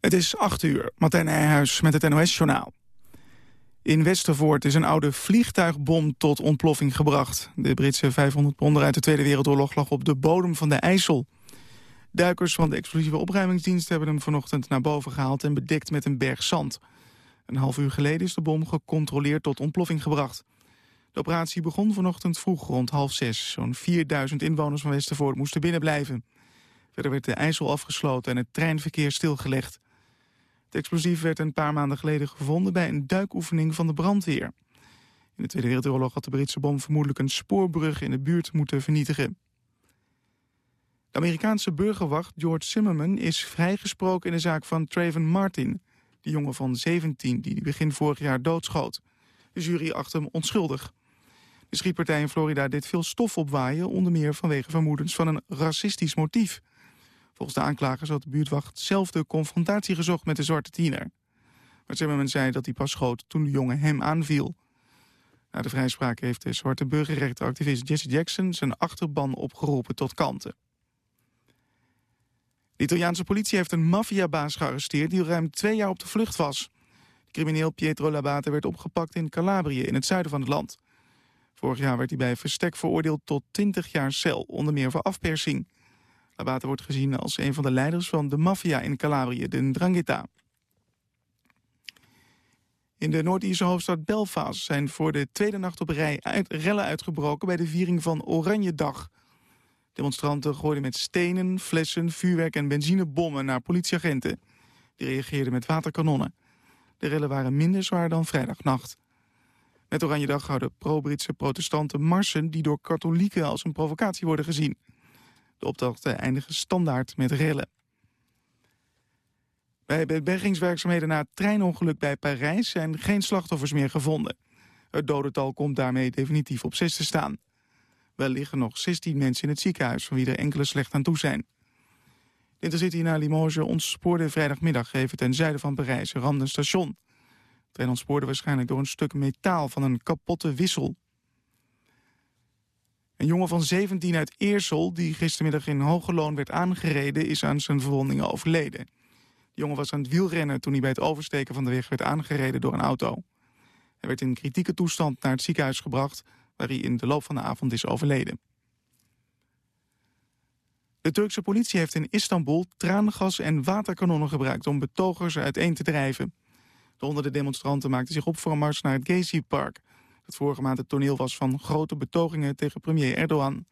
Het is 8 uur, Martijn Nijhuis met het NOS-journaal. In Westervoort is een oude vliegtuigbom tot ontploffing gebracht. De Britse 500 ponder uit de Tweede Wereldoorlog lag op de bodem van de IJssel. Duikers van de explosieve opruimingsdienst hebben hem vanochtend naar boven gehaald... en bedekt met een berg zand. Een half uur geleden is de bom gecontroleerd tot ontploffing gebracht. De operatie begon vanochtend vroeg rond half zes. Zo'n 4000 inwoners van Westervoort moesten binnenblijven. Verder werd de IJssel afgesloten en het treinverkeer stilgelegd. Het explosief werd een paar maanden geleden gevonden bij een duikoefening van de brandweer. In de Tweede Wereldoorlog had de Britse bom vermoedelijk een spoorbrug in de buurt moeten vernietigen. De Amerikaanse burgerwacht George Zimmerman is vrijgesproken in de zaak van Traven Martin, die jongen van 17 die begin vorig jaar doodschoot. De jury acht hem onschuldig. De schietpartij in Florida deed veel stof opwaaien, onder meer vanwege vermoedens van een racistisch motief. Volgens de aanklagers had de buurtwacht zelf de confrontatie gezocht met de zwarte tiener. Maar Zimmerman zei dat hij pas schoot toen de jongen hem aanviel. Na de vrijspraak heeft de zwarte burgerrechtenactivist Jesse Jackson zijn achterban opgeroepen tot kanten. De Italiaanse politie heeft een maffiabaas gearresteerd die ruim twee jaar op de vlucht was. De crimineel Pietro Labate werd opgepakt in Calabrië in het zuiden van het land. Vorig jaar werd hij bij verstek veroordeeld tot 20 jaar cel, onder meer voor afpersing. Labate wordt gezien als een van de leiders van de maffia in Calabrië, de Ndrangheta. In de Noord-Ierse hoofdstad Belfast zijn voor de tweede nacht op rij uit, rellen uitgebroken bij de viering van Oranjedag. Demonstranten gooiden met stenen, flessen, vuurwerk en benzinebommen naar politieagenten. Die reageerden met waterkanonnen. De rellen waren minder zwaar dan vrijdagnacht. Met Oranjedag houden pro-Britse protestanten marsen die door katholieken als een provocatie worden gezien. De optochten eindigen standaard met rellen. Bij bergingswerkzaamheden na het treinongeluk bij Parijs zijn geen slachtoffers meer gevonden. Het dodental komt daarmee definitief op 6 te staan. Wel liggen nog 16 mensen in het ziekenhuis, van wie er enkele slecht aan toe zijn. De Intercity naar Limoges ontspoorde vrijdagmiddag even ten zuiden van Parijs, ramde een station. De trein ontspoorde waarschijnlijk door een stuk metaal van een kapotte wissel. Een jongen van 17 uit Eersel, die gistermiddag in Hogeloon werd aangereden, is aan zijn verwondingen overleden. De jongen was aan het wielrennen toen hij bij het oversteken van de weg werd aangereden door een auto. Hij werd in kritieke toestand naar het ziekenhuis gebracht, waar hij in de loop van de avond is overleden. De Turkse politie heeft in Istanbul traangas en waterkanonnen gebruikt om betogers uiteen te drijven. De honderden demonstranten maakten zich op voor een mars naar het Gezi-park, dat vorige maand het toneel was van grote betogingen tegen premier Erdogan.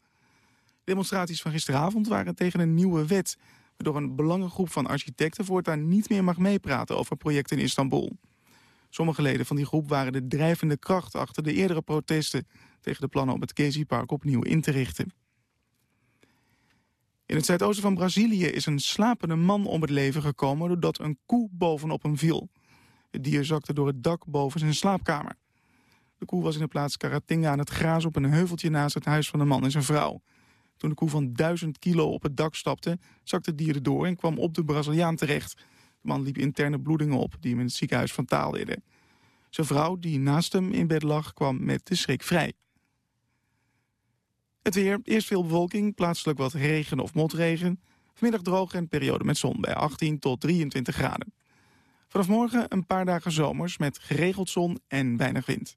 Demonstraties van gisteravond waren tegen een nieuwe wet... waardoor een belangengroep van architecten voortaan niet meer mag meepraten over projecten in Istanbul. Sommige leden van die groep waren de drijvende kracht achter de eerdere protesten... tegen de plannen om het Gezi-park opnieuw in te richten. In het zuidoosten van Brazilië is een slapende man om het leven gekomen... doordat een koe bovenop hem viel. Het dier zakte door het dak boven zijn slaapkamer. De koe was in de plaats Caratinga aan het grazen op een heuveltje naast het huis van de man en zijn vrouw. Toen de koe van 1000 kilo op het dak stapte, zakte het dier erdoor en kwam op de Braziliaan terecht. De man liep interne bloedingen op die hem in het ziekenhuis fataalden. Zijn vrouw, die naast hem in bed lag, kwam met de schrik vrij. Het weer, eerst veel bewolking, plaatselijk wat regen of motregen. Vanmiddag droog en periode met zon bij 18 tot 23 graden. Vanaf morgen een paar dagen zomers met geregeld zon en weinig wind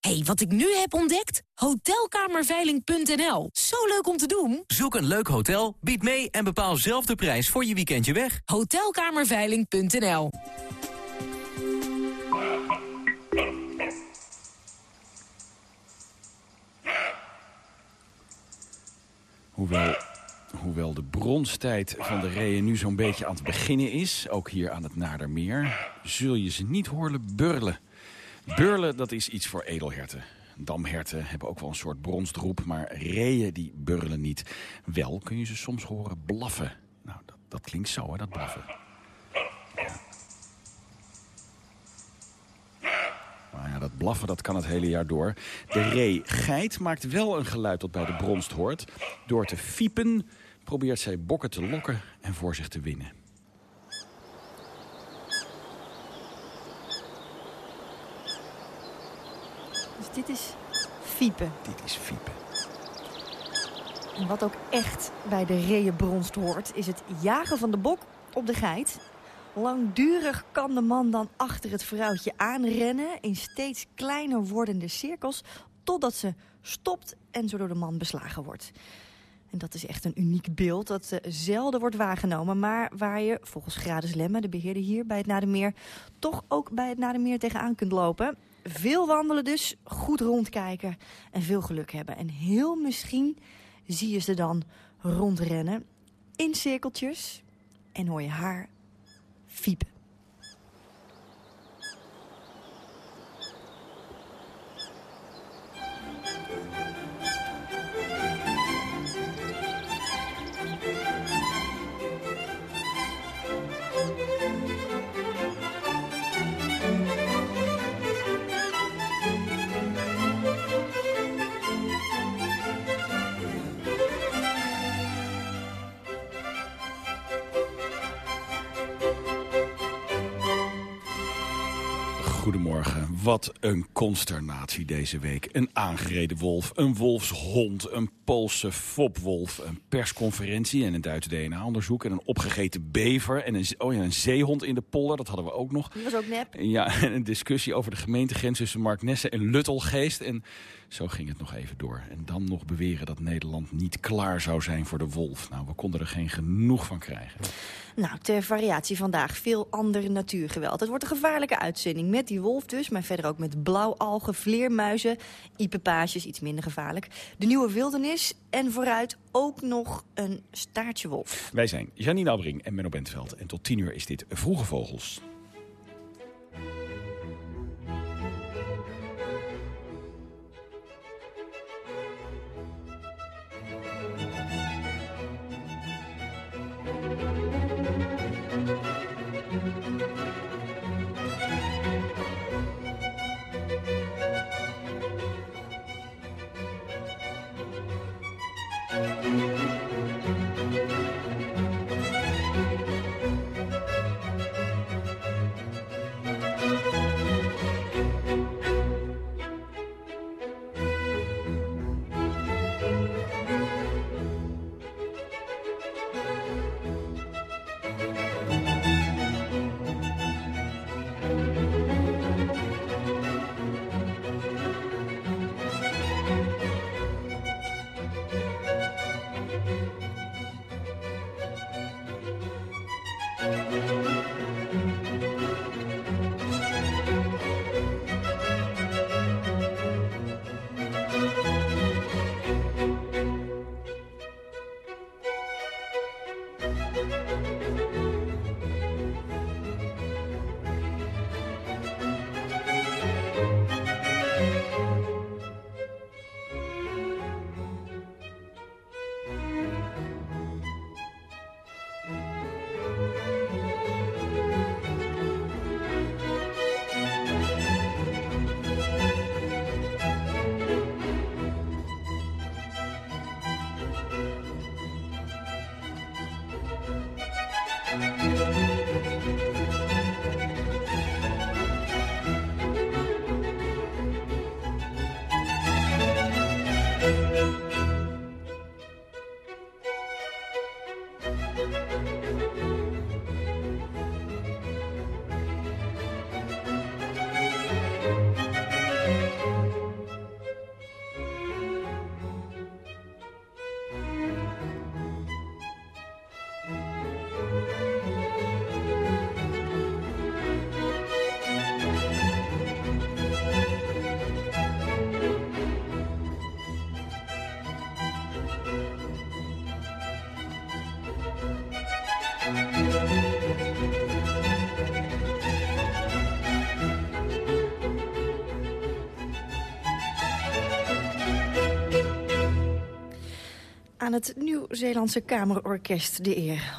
hey, wat ik nu heb ontdekt? Hotelkamerveiling.nl. Zo leuk om te doen. Zoek een leuk hotel, bied mee en bepaal zelf de prijs voor je weekendje weg. Hotelkamerveiling.nl. Hoewel, hoewel de bronstijd van de reeën nu zo'n beetje aan het beginnen is... ook hier aan het Nadermeer, zul je ze niet horen burlen... Burlen dat is iets voor edelherten. Damherten hebben ook wel een soort bronstroep, maar reeën die burlen niet. Wel kun je ze soms horen blaffen. Nou, dat, dat klinkt zo, hè, dat blaffen. Maar nou ja, dat blaffen dat kan het hele jaar door. De ree geit maakt wel een geluid dat bij de bronst hoort. Door te fiepen probeert zij bokken te lokken en voor zich te winnen. Dit is fiepen. Dit is fiepen. En wat ook echt bij de reeënbronst hoort... is het jagen van de bok op de geit. Langdurig kan de man dan achter het vrouwtje aanrennen... in steeds kleiner wordende cirkels... totdat ze stopt en zo door de man beslagen wordt. En dat is echt een uniek beeld dat uh, zelden wordt waargenomen... maar waar je volgens Grades Lemme, de beheerder hier bij het Nadermeer... toch ook bij het Nadermeer tegenaan kunt lopen. Veel wandelen dus, goed rondkijken en veel geluk hebben. En heel misschien zie je ze dan rondrennen in cirkeltjes en hoor je haar fiepen. Goedemorgen. Wat een consternatie deze week. Een aangereden wolf, een wolfshond, een Poolse fopwolf... een persconferentie en een Duits DNA-onderzoek... en een opgegeten bever en een, oh ja, een zeehond in de polder. Dat hadden we ook nog. Die was ook nep. Ja, en een discussie over de gemeentegrens tussen Marknesse en Luttelgeest. En zo ging het nog even door. En dan nog beweren dat Nederland niet klaar zou zijn voor de wolf. Nou, we konden er geen genoeg van krijgen. Nou, ter variatie vandaag veel ander natuurgeweld. Het wordt een gevaarlijke uitzending met die wolf dus... maar verder ook met blauwalgen, vleermuizen, iets minder gevaarlijk. De nieuwe wildernis en vooruit ook nog een staartjewolf. Wij zijn Janine Albring en Menno Bentveld. En tot tien uur is dit Vroege Vogels. Aan het Nieuw-Zeelandse Kamerorkest de eer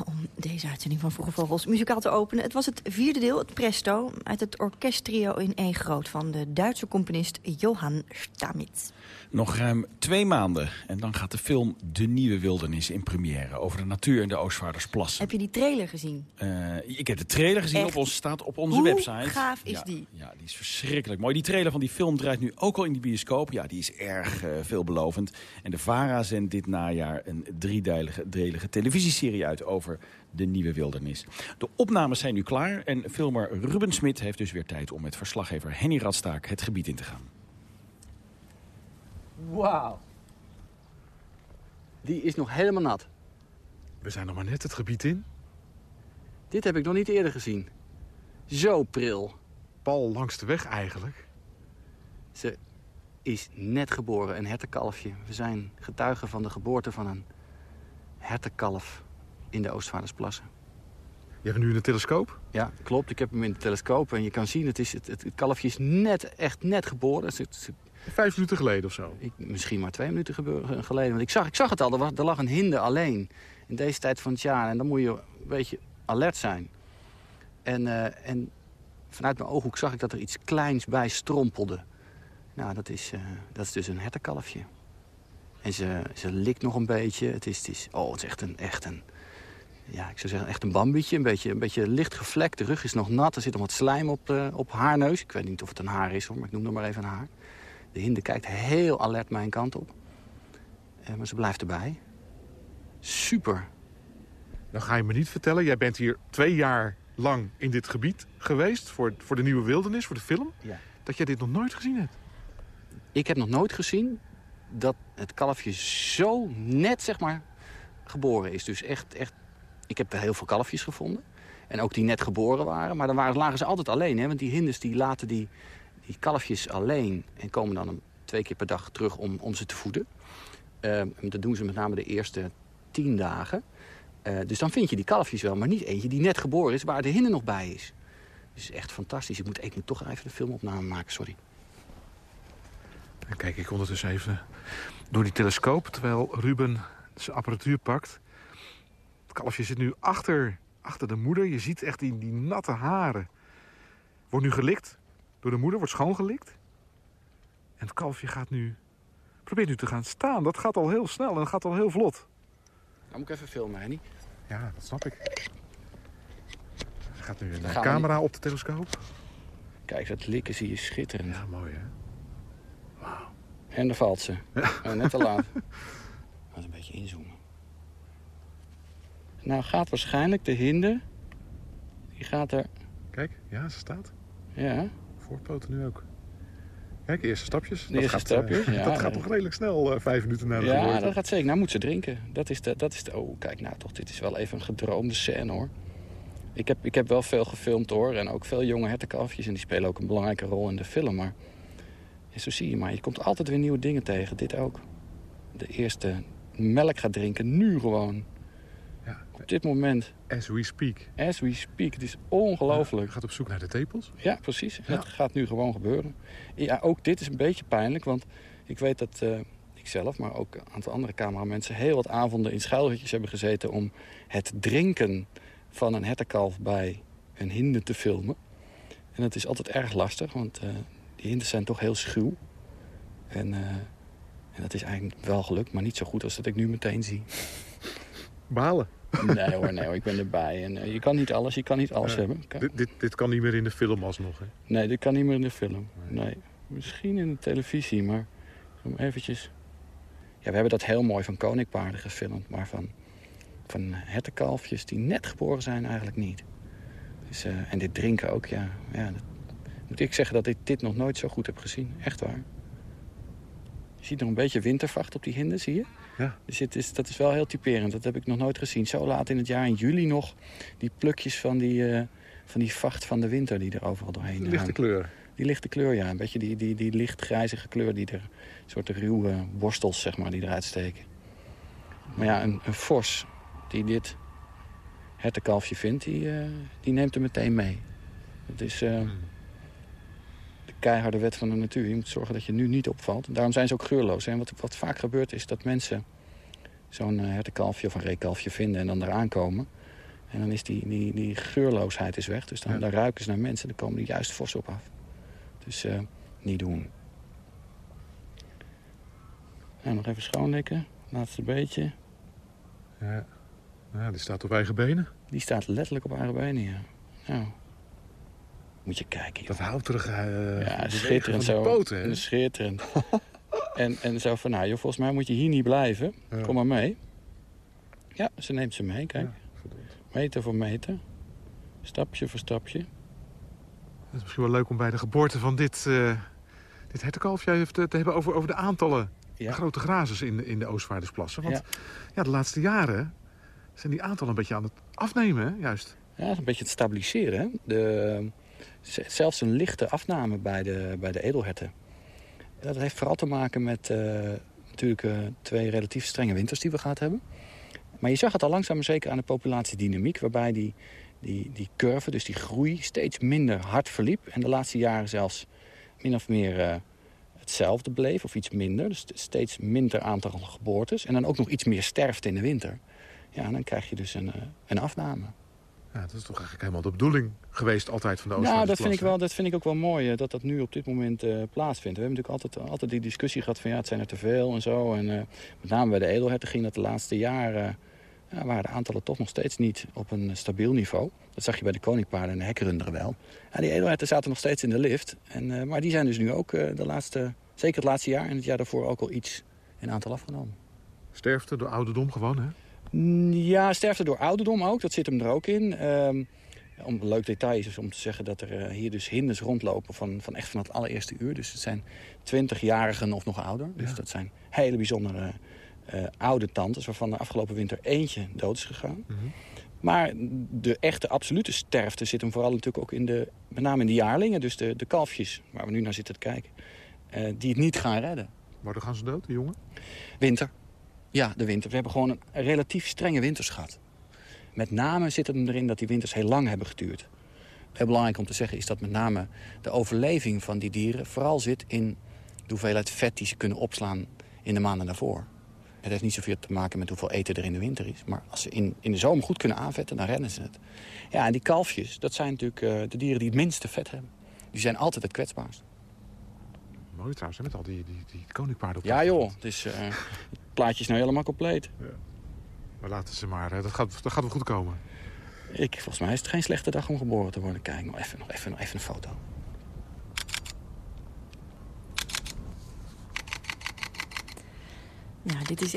deze uitzending van Vroege Vogels muzikaal te openen. Het was het vierde deel, het Presto, uit het orkesttrio in E groot... van de Duitse componist Johann Stamitz. Nog ruim twee maanden en dan gaat de film De Nieuwe Wildernis in première... over de natuur in de Oostvaardersplassen. Heb je die trailer gezien? Uh, ik heb de trailer gezien, Echt? op ons, staat op onze Hoe website. gaaf is ja, die? Ja, die is verschrikkelijk mooi. Die trailer van die film draait nu ook al in de bioscoop. Ja, die is erg uh, veelbelovend. En de VARA zendt dit najaar een driedelige delige televisieserie uit... over de Nieuwe Wildernis. De opnames zijn nu klaar en filmer Ruben Smit heeft dus weer tijd... om met verslaggever Henny Radstaak het gebied in te gaan. Wauw. Die is nog helemaal nat. We zijn nog maar net het gebied in. Dit heb ik nog niet eerder gezien. Zo pril. Pal langs de weg eigenlijk. Ze is net geboren, een hertenkalfje. We zijn getuigen van de geboorte van een hertenkalf in de Oostvaardersplassen. Je hebt nu in de telescoop? Ja, klopt. Ik heb hem in de telescoop en je kan zien, het, is, het, het, het kalfje is net, echt net geboren. Vijf minuten geleden of zo? Ik, misschien maar twee minuten gebeuren, geleden. Want ik zag, ik zag het al, er, was, er lag een hinde alleen. In deze tijd van het jaar. En dan moet je een beetje alert zijn. En, uh, en vanuit mijn ooghoek zag ik dat er iets kleins bij strompelde. Nou, dat is, uh, dat is dus een hertenkalfje. En ze, ze likt nog een beetje. Het is, het is, oh, het is echt een, echt een, ja, ik zou zeggen echt een bambietje. Een beetje, een beetje licht gevlekt. De rug is nog nat. Er zit nog wat slijm op, uh, op haar neus. Ik weet niet of het een haar is, hoor, maar ik noem het maar even een haar. De hinde kijkt heel alert mijn kant op. Uh, maar ze blijft erbij. Super. Dan ga je me niet vertellen, jij bent hier twee jaar lang in dit gebied geweest... voor, voor de Nieuwe Wildernis, voor de film... Ja. dat jij dit nog nooit gezien hebt. Ik heb nog nooit gezien dat het kalfje zo net, zeg maar, geboren is. Dus echt, echt... Ik heb heel veel kalfjes gevonden. En ook die net geboren waren. Maar dan waren, lagen ze altijd alleen, hè. Want die hindes die laten die, die kalfjes alleen... en komen dan twee keer per dag terug om, om ze te voeden. Uh, dat doen ze met name de eerste tien dagen. Uh, dus dan vind je die kalfjes wel, maar niet eentje die net geboren is... waar de hinde nog bij is. Dus echt fantastisch. Ik moet, ik moet toch even de filmopname maken, sorry. Dan kijk ik ondertussen even door die telescoop... terwijl Ruben zijn apparatuur pakt. Kalfje zit nu achter, achter de moeder. Je ziet echt die, die natte haren. Wordt nu gelikt door de moeder, wordt schoongelikt. En het kalfje gaat nu... probeert nu te gaan staan. Dat gaat al heel snel en dat gaat al heel vlot. Dan moet ik even filmen, Henny. Ja, dat snap ik. Er gaat nu een Gaan camera op de telescoop. Kijk, dat likken zie je schitterend. Ja, mooi hè. En daar valt ze. Oh, net te laat. Laat een beetje inzoomen. Nou gaat waarschijnlijk de hinde... Die gaat er... Kijk, ja, ze staat. Ja, Voorpoten nu ook. Kijk, eerste stapjes. De eerste gaat, eh, stapjes, ja. dat gaat toch redelijk snel, eh, vijf minuten na de ja geboorte. dat gaat zeker. Nou moet ze drinken. Dat is de, dat is de... Oh, kijk nou toch. Dit is wel even een gedroomde scène hoor. Ik heb, ik heb wel veel gefilmd hoor. En ook veel jonge hertenkalfjes. En die spelen ook een belangrijke rol in de film. Maar ja, zo zie je maar. Je komt altijd weer nieuwe dingen tegen. Dit ook. De eerste melk gaat drinken. Nu gewoon. Ja, Op dit moment. as we speak. As we speak. Het is ongelooflijk. Je gaat op zoek naar de tepels. Ja, precies. En Ja. dat gaat nu gewoon gebeuren. Ja, ook dit is een beetje pijnlijk, want ik weet dat uh, ik zelf, maar ook een aantal andere cameramensen... heel wat avonden in schuilhutjes hebben gezeten om het drinken van een hertenkalf bij een hinde te filmen. En dat is altijd erg lastig, want uh, die hindes zijn toch heel schuw. En, uh, en dat is eigenlijk wel gelukt, maar niet zo goed als dat ik nu meteen zie. Balen. Nee hoor, nee hoor, ik ben erbij. En, uh, je kan niet alles, je kan niet alles hebben. Kan- Dit, dit, dit kan niet meer in de film alsnog, hè? Nee, dit kan niet meer in de film. Nee. Misschien in de televisie, maar eventjes... Ja, we hebben dat heel mooi van koninkpaarden gefilmd, maar van, van hertenkalfjes die net geboren zijn eigenlijk niet. Dus, eh, en dit drinken ook, ja. ja dat, moet ik zeggen dat ik dit nog nooit zo goed heb gezien. Echt waar. Je ziet nog een beetje wintervacht op die hinden, zie je? Ja. Dus het is, dat is wel heel typerend. Dat heb ik nog nooit gezien. Zo laat in het jaar, in juli nog, die plukjes van die, eh, van die vacht van de winter die er overal doorheen Lichte hangen. kleur. Die lichte kleur, ja. Een beetje die, die, die licht grijzige kleur die er... Een soort ruwe borstels, zeg maar, die eruit steken. Maar ja, een, een vos die dit hertenkalfje vindt, die, eh, die neemt hem meteen mee. Het is eh, de keiharde wet van de natuur. Je moet zorgen dat je nu niet opvalt. Daarom zijn ze ook geurloos. En wat, wat vaak gebeurt is dat mensen zo'n eh, hertenkalfje of een reekalfje vinden... en dan eraan komen. En dan is die, die, die geurloosheid is weg. Dus dan, Ja. dan ruiken ze naar mensen en dan komen die juist fors op af. Dus eh, niet doen. Nou, nog even schoonlikken. Laatste beetje. Ja. ja, die staat op eigen benen. Die staat letterlijk op haar benen, ja. Nou, moet je kijken, joh. Dat houterige eh Ja, schitterend zo. poten, Schitterend. en, en zo van, nou joh, volgens mij moet je hier niet blijven. Ja. Kom maar mee. Ja, ze neemt ze mee, kijk. Meter voor meter. Stapje voor stapje. Het is misschien wel leuk om bij de geboorte van dit, eh dit hertenkalfje te, te hebben over, over de aantallen Ja. grote grazers in, de- in de Oostvaardersplassen. Want Ja. ja. de laatste jaren zijn die aantallen een beetje aan het afnemen, hè? juist. Ja, dat is een beetje het stabiliseren. hè. De, z- zelfs een lichte afname bij de, bij de edelherten. Dat heeft vooral te maken met eh, natuurlijk eh, twee relatief strenge winters die we gehad hebben. Maar je zag het al langzaam zeker aan de populatiedynamiek... waarbij die, die, die curve, dus die groei, steeds minder hard verliep. En de laatste jaren zelfs min of meer eh, hetzelfde bleef, of iets minder. Dus steeds minder aantal geboortes. En dan ook nog iets meer sterfte in de winter. Ja, dan krijg je dus een, een afname. Ja, dat is toch eigenlijk helemaal de bedoeling geweest altijd van de Nou, dat vind, ik Oostvaardersplassen. wel, dat vind ik ook wel mooi, eh, dat dat nu op dit moment eh, plaatsvindt. We hebben natuurlijk altijd, altijd die discussie gehad van ja, het zijn er te veel en zo. En eh, met name bij de edelherten ging dat de laatste jaren... ja, waren de aantallen toch nog steeds niet op een stabiel niveau. Dat zag je bij de koninkpaarden en de hekkerunderen wel. Ja, die edelherten zaten nog steeds in de lift. En, eh, maar die zijn dus nu ook eh, de laatste, zeker het laatste jaar en het jaar daarvoor ook al iets in aantal afgenomen. Sterfte door ouderdom gewoon, hè? Mm, Ja, sterfte door ouderdom ook. Dat zit hem er ook in. Ehm, om, een leuk detail is dus om te zeggen dat er eh, hier dus hinders rondlopen van, van echt van het allereerste uur. Dus het zijn twintigjarigen of nog ouder. Dus Ja. dat zijn hele bijzondere eh, oude tantes... waarvan de afgelopen winter eentje dood is gegaan. Mhm. Maar de echte absolute sterfte zit hem vooral natuurlijk ook in de... met name in de jaarlingen, dus de, de kalfjes... waar we nu naar zitten te kijken, eh, die het niet gaan redden. Waardoor gaan ze dood, die jongen? Winter. Ja, de winter. We hebben gewoon een relatief strenge winters gehad. Met name zit het erin dat die winters heel lang hebben geduurd. Heel belangrijk om te zeggen is dat met name de overleving van die dieren... vooral zit in de hoeveelheid vet die ze kunnen opslaan in de maanden daarvoor. Het heeft niet zoveel te maken met hoeveel eten er in de winter is. Maar als ze in, in de zomer goed kunnen aanvetten, dan rennen ze het. Ja, en die kalfjes, dat zijn natuurlijk eh, de dieren die het minste vet hebben. Die zijn altijd het kwetsbaarst. Mooi trouwens, hè, met al die, die, die koninkpaarden op de Ja joh, dus, eh, het plaatje is nou helemaal compleet. Maar laten ze maar, hè, dat gaat, dat gaat wel goed komen. Ik, volgens mij is het geen slechte dag om geboren te worden. Kijk, nog even, nog even, nog even een foto. Ja, dit is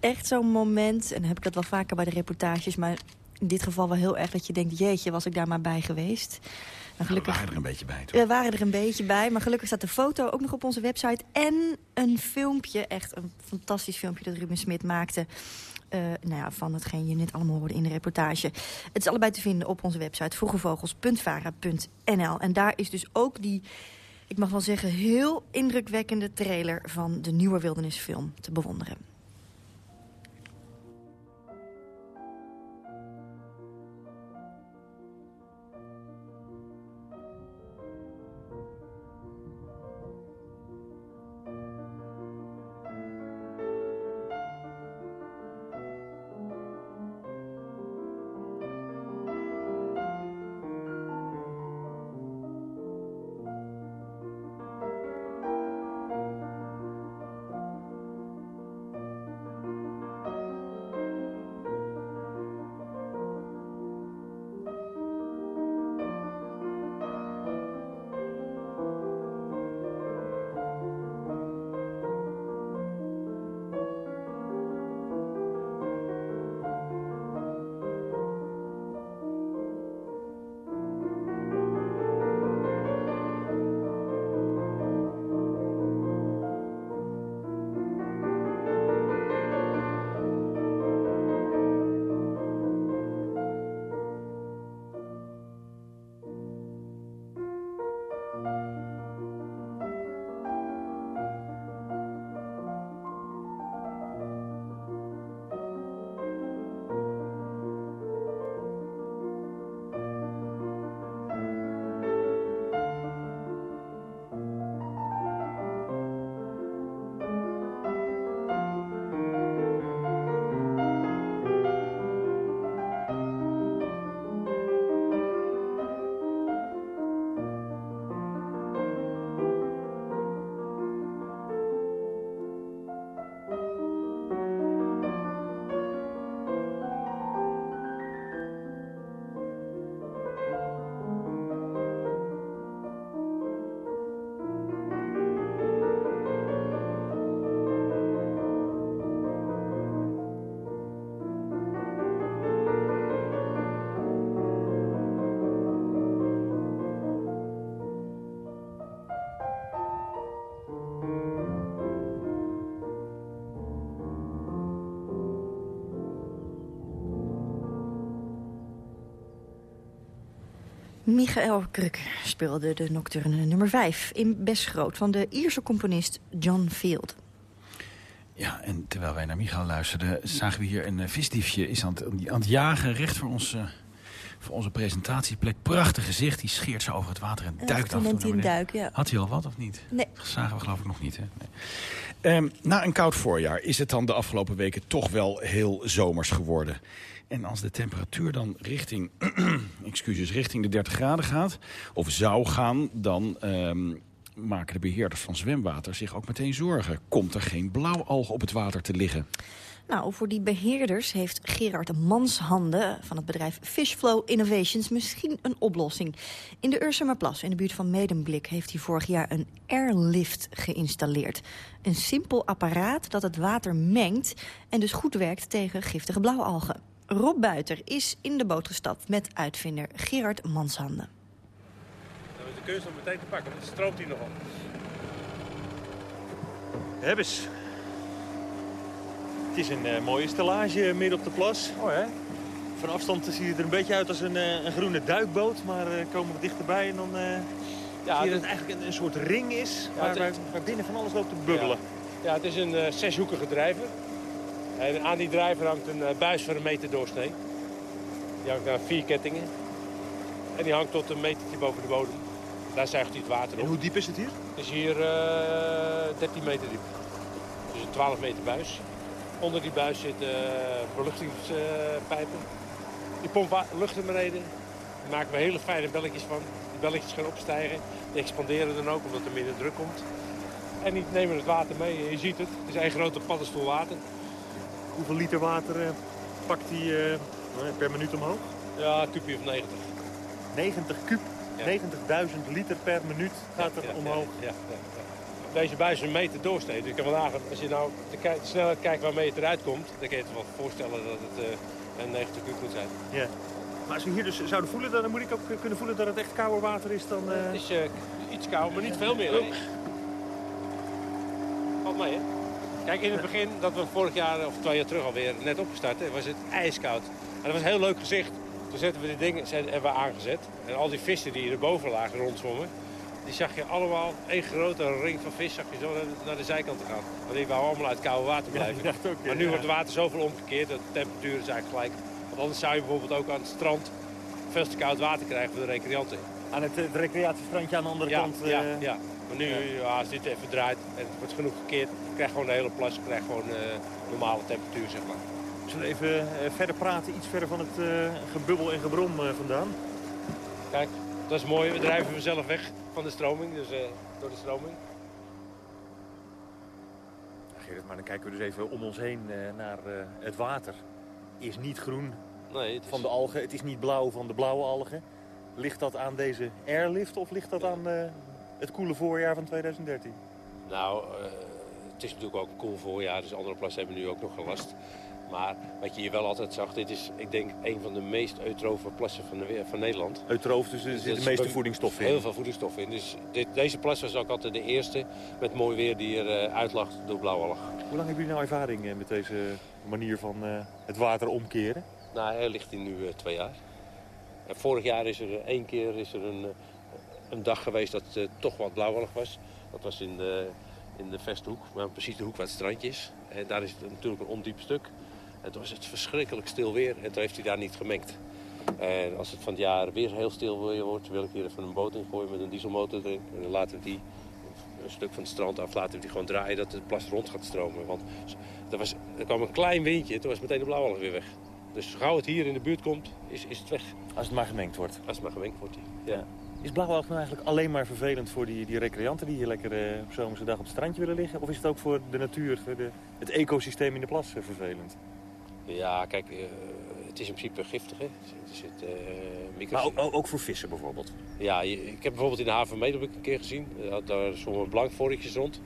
echt zo'n moment. En dan heb ik dat wel vaker bij de reportages. Maar in dit geval wel heel erg dat je denkt... jeetje, was ik daar maar bij geweest. Maar We gelukkig... waren er een beetje bij, toch? We waren er een beetje bij, maar gelukkig staat de foto ook nog op onze website. En een filmpje, echt een fantastisch filmpje dat Ruben Smit maakte... eh, nou ja, van hetgeen je net allemaal hoorde in de reportage. Het is allebei te vinden op onze website vroegevogels.vara.nl. En daar is dus ook die, ik mag wel zeggen, heel indrukwekkende trailer... van de nieuwe wildernisfilm te bewonderen. Michael Krukker speelde de nocturne nummer 5 in Besgroot van de Ierse componist John Field. Ja, en terwijl wij naar Michael luisterden, zagen we hier een uh, visdiefje is aan het, aan het jagen, recht voor, ons, uh, voor onze presentatieplek. Prachtig gezicht, die scheert zo over het water en duikt af en toe naar duik, ja. Had hij al wat of niet? Nee. Zagen we geloof ik nog niet, hè? Nee. Um, na een koud voorjaar is het dan de afgelopen weken toch wel heel zomers geworden. En als de temperatuur dan richting, excuses, richting de 30 graden gaat, of zou gaan, dan um, maken de beheerders van zwemwater zich ook meteen zorgen. Komt er geen blauwalg op het water te liggen? Nou, voor die beheerders heeft Gerard Manshanden van het bedrijf Fishflow Innovations misschien een oplossing. In de Ursumerplas, in de buurt van Medemblik, heeft hij vorig jaar een airlift geïnstalleerd. Een simpel apparaat dat het water mengt en dus goed werkt tegen giftige blauwalgen. Rob Buiter is in de boot gestapt met uitvinder Gerard Manshanden. Dat is de kunst om meteen te pakken, want het stroomt hier nogal. Hebbes. Het is een uh, mooie stellage midden op de plas. Oh, hè? Van afstand ziet het er een beetje uit als een, uh, een groene duikboot. Maar komen we dichterbij en dan ja, zie je dat het eigenlijk een, een soort ring is... Ja, waar, binnen van alles loopt te bubbelen. Ja, ja het is een zeshoekige drijver. En aan die drijver hangt een buis van een meter doorsnee. Die hangt aan vier kettingen. En die hangt tot een metertje boven de bodem. Daar zuigt hij het water op. En hoe diep is het hier? Het is hier 13 meter diep. Dus een 12 meter buis. Onder die buis zitten beluchtingspijpen. Die pompen lucht naar beneden. Daar maken we hele fijne belletjes van. Die belletjes gaan opstijgen. Die expanderen dan ook omdat er minder druk komt. En die nemen het water mee. Je ziet het. Het is één grote paddenstoel water. Hoeveel liter water uh, pakt die uh, per minuut omhoog? Ja, een kubje of 90. 90 kub? Ja. 90.000 liter per minuut gaat ja, er omhoog? Ja, Deze buis is een meter doorsnee. Dus ik kan wel nagaan, als je nou de, de snelheid kijkt waarmee het eruit komt... dan kun je je wel voorstellen dat het uh, een 90 kub moet zijn. Ja. Maar als we hier dus zouden voelen, dan moet ik ook kunnen voelen dat het echt kouder water is dan... Het is iets kouder, maar niet veel meer. Hè? Valt mee, hè? Kijk, in het begin, dat we vorig jaar of twee jaar terug alweer net opgestart, was het ijskoud. En dat was een heel leuk gezicht. Toen zetten we die dingen hebben we aangezet. En al die vissen die erboven lagen rondzwommen, die zag je allemaal één grote ring van vis zag je zo naar de zijkant te gaan. Want die wou allemaal uit koude water blijven. Ja, ook, maar nu wordt het water zoveel omgekeerd, dat de temperatuur is eigenlijk gelijk. Want anders zou je bijvoorbeeld ook aan het strand veel te koud water krijgen voor de recreanten. Aan het, het recreatiestrandje aan de andere ja, kant? Ja, uh... ja. Maar nu, ja. als dit even draait en het wordt genoeg gekeerd, krijg je gewoon de hele plas, je krijgt gewoon uh, normale temperatuur, zeg maar. Zullen we even uh, verder praten, iets verder van het gebubbel en gebrom vandaan? Kijk, dat is mooi. We drijven vanzelf weg van de stroming, dus door de stroming. Gerrit, maar dan kijken we dus even om ons heen naar het water. Is niet groen nee, van de algen, het is niet blauw van de blauwe algen. Ligt dat aan deze airlift of ligt dat aan het koele voorjaar van 2013? Nou, het is natuurlijk ook een koel voorjaar, dus andere plaatsen hebben nu ook nog gelast. Maar wat je hier wel altijd zag, dit is, ik denk, een van de meest eutrofe plassen van, de, van Nederland. Eutroof, dus er zit de meeste voedingsstoffen in? Heel veel voedingsstoffen in. Dus dit, deze plas was ook altijd de eerste met mooi weer die er uh, uitlag door blauwalg. Hoe lang hebben jullie nou ervaring uh, met deze manier van uh, het water omkeren? Nou, hij ligt hier nu twee jaar. En vorig jaar is er één keer is er een een dag geweest dat het toch wat blauwallig was. Dat was in de, in de Vesthoek, maar precies de hoek waar het strandje is. En daar is het natuurlijk een ondiep stuk. En toen was het verschrikkelijk stil weer en toen heeft hij daar niet gemengd. En als het van het jaar weer heel stil wordt, wil ik hier even een boot ingooien met een dieselmotor erin. En dan laten we die een stuk van het strand af, laten we die gewoon draaien dat de plas rond gaat stromen. Want er, was, er kwam een klein windje, toen was meteen de blauwallig weer weg. Dus gauw het hier in de buurt komt, is, is het weg. Als het maar gemengd wordt? Als het maar gemengd wordt, ja. ja. Is blauwalg nou eigenlijk alleen maar vervelend voor die, die recreanten... die hier lekker uh, op zomerse dag op het strandje willen liggen? Of is het ook voor de natuur, voor de, het ecosysteem in de plas uh, vervelend? Ja, kijk, uh, het is in principe giftig, hè. Er zit, uh, maar ook, ook, voor vissen bijvoorbeeld? Ja, je, ik heb bijvoorbeeld in de haven Medel een keer gezien. Daar stonden blankvorkjes rond.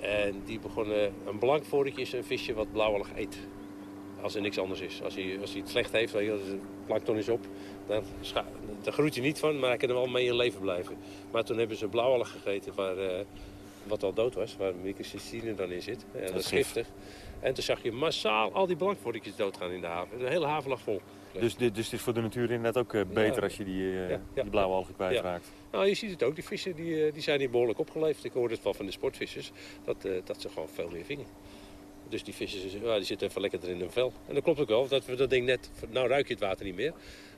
En die begonnen... Een blankvorkje is een visje wat blauwalg eet. Als er niks anders is. Als hij, als hij het slecht heeft, weet je, de plankton is op... Daar, daar groeit hij niet van, maar hij kan er wel mee in leven blijven. Maar toen hebben ze blauwalg gegeten, waar, uh, wat al dood was, waar microcystine dan in zit. Dat, is giftig. En toen zag je massaal al die blankvorkjes doodgaan in de haven. De hele haven lag vol. Dus, dit- dus het is voor de natuur inderdaad ook eh, beter Ja. als je die, eh, Ja, ja. die blauwe algen kwijtraakt. Nou, je ziet het ook. Die vissen die, eh, die zijn hier behoorlijk opgeleefd. Ik hoorde het wel van de sportvissers. Dat, dat ze gewoon veel meer vingen. Dus die vissen ja, die zitten even lekker in hun vel. En dat klopt ook wel. Dat we dat ding net... Nou ruik je het water niet meer.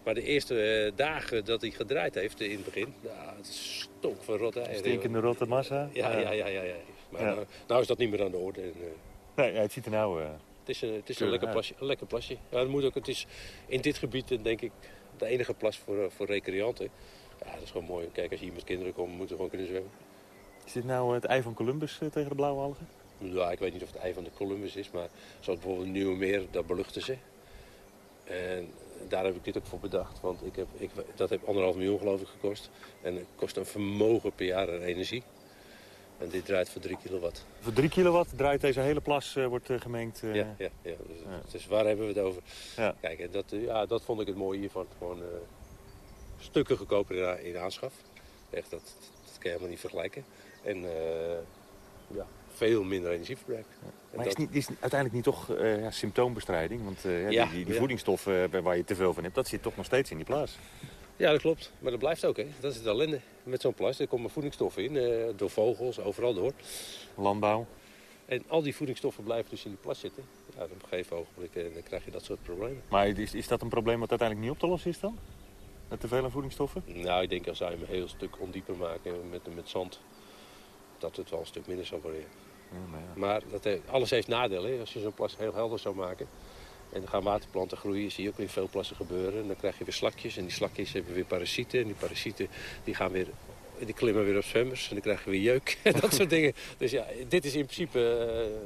Maar de eerste dagen dat hij gedraaid heeft in het begin... Nou, het stonk van rotte eieren. Stinkende rotte massa. Ja, ja, ja. ja, ja. Maar nou, nou is dat niet meer aan de orde. En, Nee, het ziet er nou... eh, het is een, het is een lekker uit. plasje. Een lekker plasje. Ja, dat moet ook, het is in dit gebied eh, denk ik de enige plas voor, voor recreanten. Ja, dat is gewoon mooi. Kijk, als je hier met kinderen komt, moeten we gewoon kunnen zwemmen. Is dit nou het ei van Columbus tegen de blauwe algen? Ja, ik weet niet of het ei van de Columbus is, maar zoals bijvoorbeeld Nieuwe Meer, dat beluchten ze. En daar heb ik dit ook voor bedacht, want ik heb, ik, dat heeft anderhalf miljoen geloof ik gekost. En het kost een vermogen per jaar aan energie. En dit draait voor 3 kilowatt. Voor 3 kilowatt draait deze hele plas eh, wordt eh, gemengd. eh, Ja, ja, ja. Dus, dus waar hebben we het over? Ja. Kijk, dat, ja, dat vond ik het mooie hiervan. Gewoon stukken goedkoper in, aanschaf. Echt, dat, dat kan je helemaal niet vergelijken. En ja, veel minder energieverbruik. En Maar is, niet, is uiteindelijk niet toch ja, symptoombestrijding? Want die, die, die voedingsstoffen waar je te veel van hebt, dat zit toch nog steeds in die plaats. Ja, dat klopt. Maar dat blijft ook, hè. Dat is het ellende met zo'n plas. Er komen voedingsstoffen in, eh, door vogels, overal door. Landbouw. En al die voedingsstoffen blijven dus in die plas zitten. Ja, op een gegeven ogenblik eh, dan krijg je dat soort problemen. Maar is, is dat een probleem wat uiteindelijk niet op te lossen is dan? Met te veel aan voedingsstoffen? Nou, ik denk als zou je hem een heel stuk ondieper maken met, met zand, dat het wel een stuk minder zou worden. Ja, maar ja. Maar dat heeft- alles heeft nadelen. Als je zo'n plas heel helder zou maken en dan gaan waterplanten groeien, zie je ook in veel plassen gebeuren. En dan krijg je weer slakjes en die slakjes hebben weer parasieten. En die parasieten die gaan weer, die klimmen weer op zwemmers en dan krijg je weer jeuk en dat soort dingen. Dus ja, dit is in principe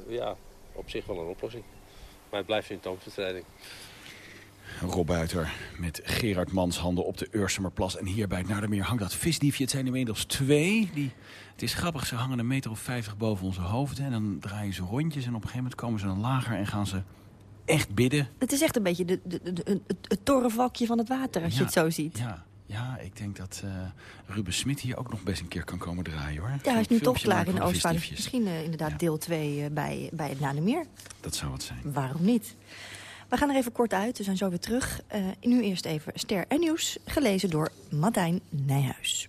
eh, ja, op zich wel een oplossing. Maar het blijft symptoombestrijding. Rob Buiter met Gerard Mans handen op de Ursumerplas. En hier bij het Naardermeer hangt dat visdiefje. Het zijn inmiddels twee. Die, het is grappig, ze hangen een meter of vijftig boven onze hoofden. En dan draaien ze rondjes en op een gegeven moment komen ze dan lager en gaan ze echt bidden. Het is echt een beetje de, de, de- het, torrenvalkje van het water, als je het zo ziet. Ja, ja ik denk dat eh, Ruben Smit hier ook nog best een keer kan komen draaien hoor. Ja, hij is nu toch klaar in Oostvaarder. Misschien eh, inderdaad deel 2 bij, bij het Nanemeer. Dat zou het zijn. Waarom niet? We gaan er even kort uit, we zijn zo weer terug. Eh, nu eerst even Ster en Nieuws, gelezen door Martijn Nijhuis.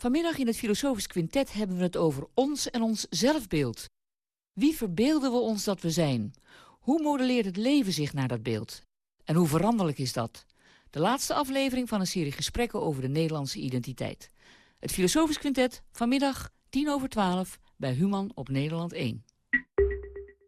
Vanmiddag in het Filosofisch Quintet hebben we het over ons en ons zelfbeeld. Wie verbeelden we ons dat we zijn? Hoe modelleert het leven zich naar dat beeld? En hoe veranderlijk is dat? De laatste aflevering van een serie gesprekken over de Nederlandse identiteit. Het Filosofisch Quintet, vanmiddag 10 over 12 bij Human op Nederland 1.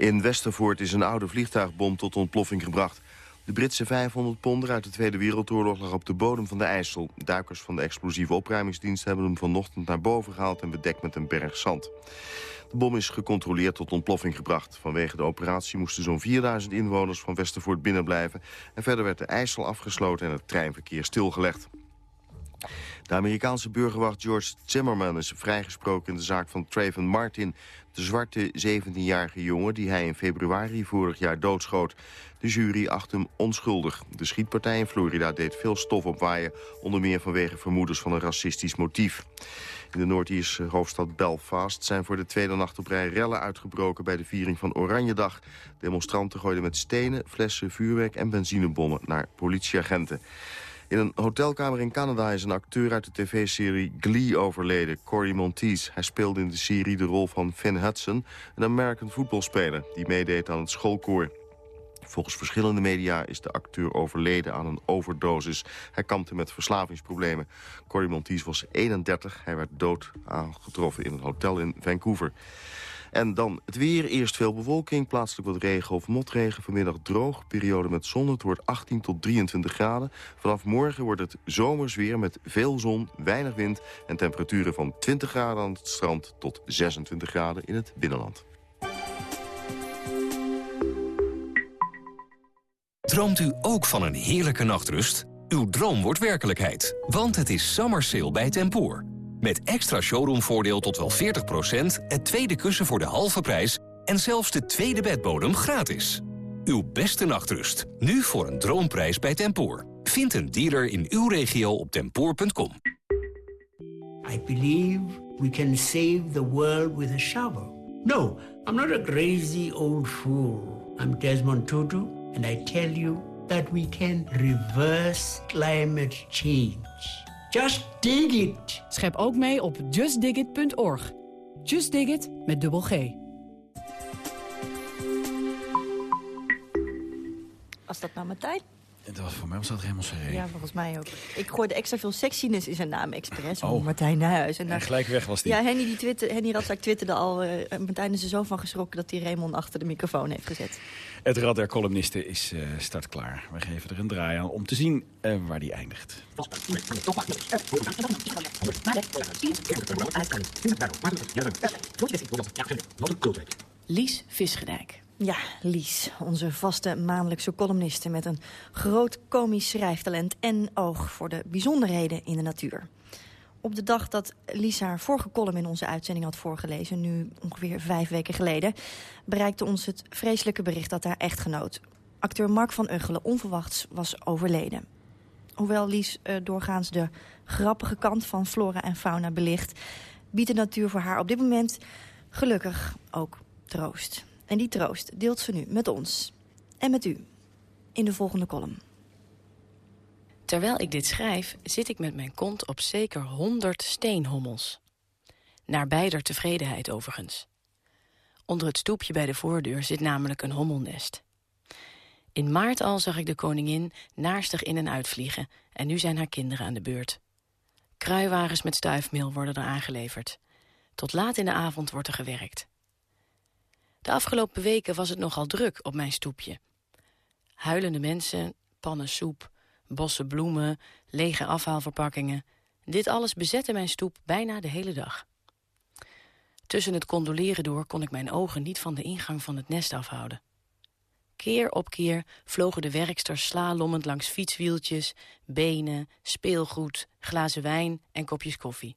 In Westervoort is een oude vliegtuigbom tot ontploffing gebracht. De Britse 500 ponder uit de Tweede Wereldoorlog lag op de bodem van de IJssel. Duikers van de explosieve opruimingsdienst hebben hem vanochtend naar boven gehaald... en bedekt met een berg zand. De bom is gecontroleerd tot ontploffing gebracht. Vanwege de operatie moesten zo'n 4000 inwoners van Westervoort binnenblijven... en verder werd de IJssel afgesloten en het treinverkeer stilgelegd. De Amerikaanse burgerwacht George Zimmerman is vrijgesproken in de zaak van Trayvon Martin... de zwarte 17-jarige jongen die hij in februari vorig jaar doodschoot. De jury acht hem onschuldig. De schietpartij in Florida deed veel stof opwaaien... onder meer vanwege vermoedens van een racistisch motief. In de Noord-Ierse hoofdstad Belfast zijn voor de tweede nacht op rij rellen uitgebroken bij de viering van Oranjedag. Demonstranten gooiden met stenen, flessen, vuurwerk en benzinebommen naar politieagenten. In een hotelkamer in Canada is een acteur uit de tv-serie Glee overleden, Cory Monteith. Hij speelde in de serie de rol van Finn Hudson, een American voetbalspeler die meedeed aan het schoolkoor. Volgens verschillende media is de acteur overleden aan een overdosis. Hij kampte met verslavingsproblemen. Cory Monteith was 31. Hij werd dood aangetroffen in een hotel in Vancouver. En dan het weer. Eerst veel bewolking, plaatselijk wat regen of motregen. Vanmiddag droog, periode met zon. Het wordt 18 tot 23 graden. Vanaf morgen wordt het zomers weer met veel zon, weinig wind... en temperaturen van 20 graden aan het strand tot 26 graden in het binnenland. Droomt u ook van een heerlijke nachtrust? Uw droom wordt werkelijkheid, want het is summer bij Tempoor. Met extra showroomvoordeel tot wel 40%, het tweede kussen voor de halve prijs... en zelfs de tweede bedbodem gratis. Uw beste nachtrust, nu voor een droomprijs bij Tempoor. Vind een dealer in uw regio op tempoor.com. I believe we can save the world with a shovel. No, I'm not a crazy old fool. I'm Desmond Tutu, and I tell you that we can reverse climate change. Just dig it. Schep ook mee op justdigit.org. Just Dig It met dubbel G. Was dat nou Martijn? Dat was voor mij was dat helemaal serieus. Ja, volgens mij ook. Ik gooide extra veel sexiness in zijn naam expres. Oh. Martijn Nijhuis. En, En daar- gelijk weg was die. Ja, Henny, die twitter, Henny Radzaak twitterde al... eh, Martijn is er zo van geschrokken dat hij Raymond achter de microfoon heeft gezet. Het rad der columnisten is eh startklaar. We geven er een draai aan om te zien eh, waar die eindigt. Lies Visgedijk. Ja, Lies, onze vaste maandelijkse columniste... met een groot komisch schrijftalent en oog voor de bijzonderheden in de natuur. Op de dag dat Lies haar vorige column in onze uitzending had voorgelezen... nu ongeveer vijf weken geleden... bereikte ons het vreselijke bericht dat haar echtgenoot... acteur Mark van Uggelen onverwachts was overleden. Hoewel Lies eh, doorgaans de grappige kant van flora en fauna belicht... biedt de natuur voor haar op dit moment gelukkig ook troost. En die troost deelt ze nu met ons en met u in de volgende column. Terwijl ik dit schrijf, zit ik met mijn kont op zeker honderd steenhommels. Naar beider tevredenheid overigens. Onder het stoepje bij de voordeur zit namelijk een hommelnest. In maart al zag ik de koningin naarstig in en uitvliegen... en nu zijn haar kinderen aan de beurt. Kruiwagens met stuifmeel worden er aangeleverd. Tot laat in de avond wordt er gewerkt. De afgelopen weken was het nogal druk op mijn stoepje. Huilende mensen, pannen soep, bossen bloemen, lege afhaalverpakkingen. Dit alles bezette mijn stoep bijna de hele dag. Tussen het condoleren door kon ik mijn ogen niet van de ingang van het nest afhouden. Keer op keer vlogen de werksters slalommend langs fietswieltjes, benen, speelgoed, glazen wijn en kopjes koffie.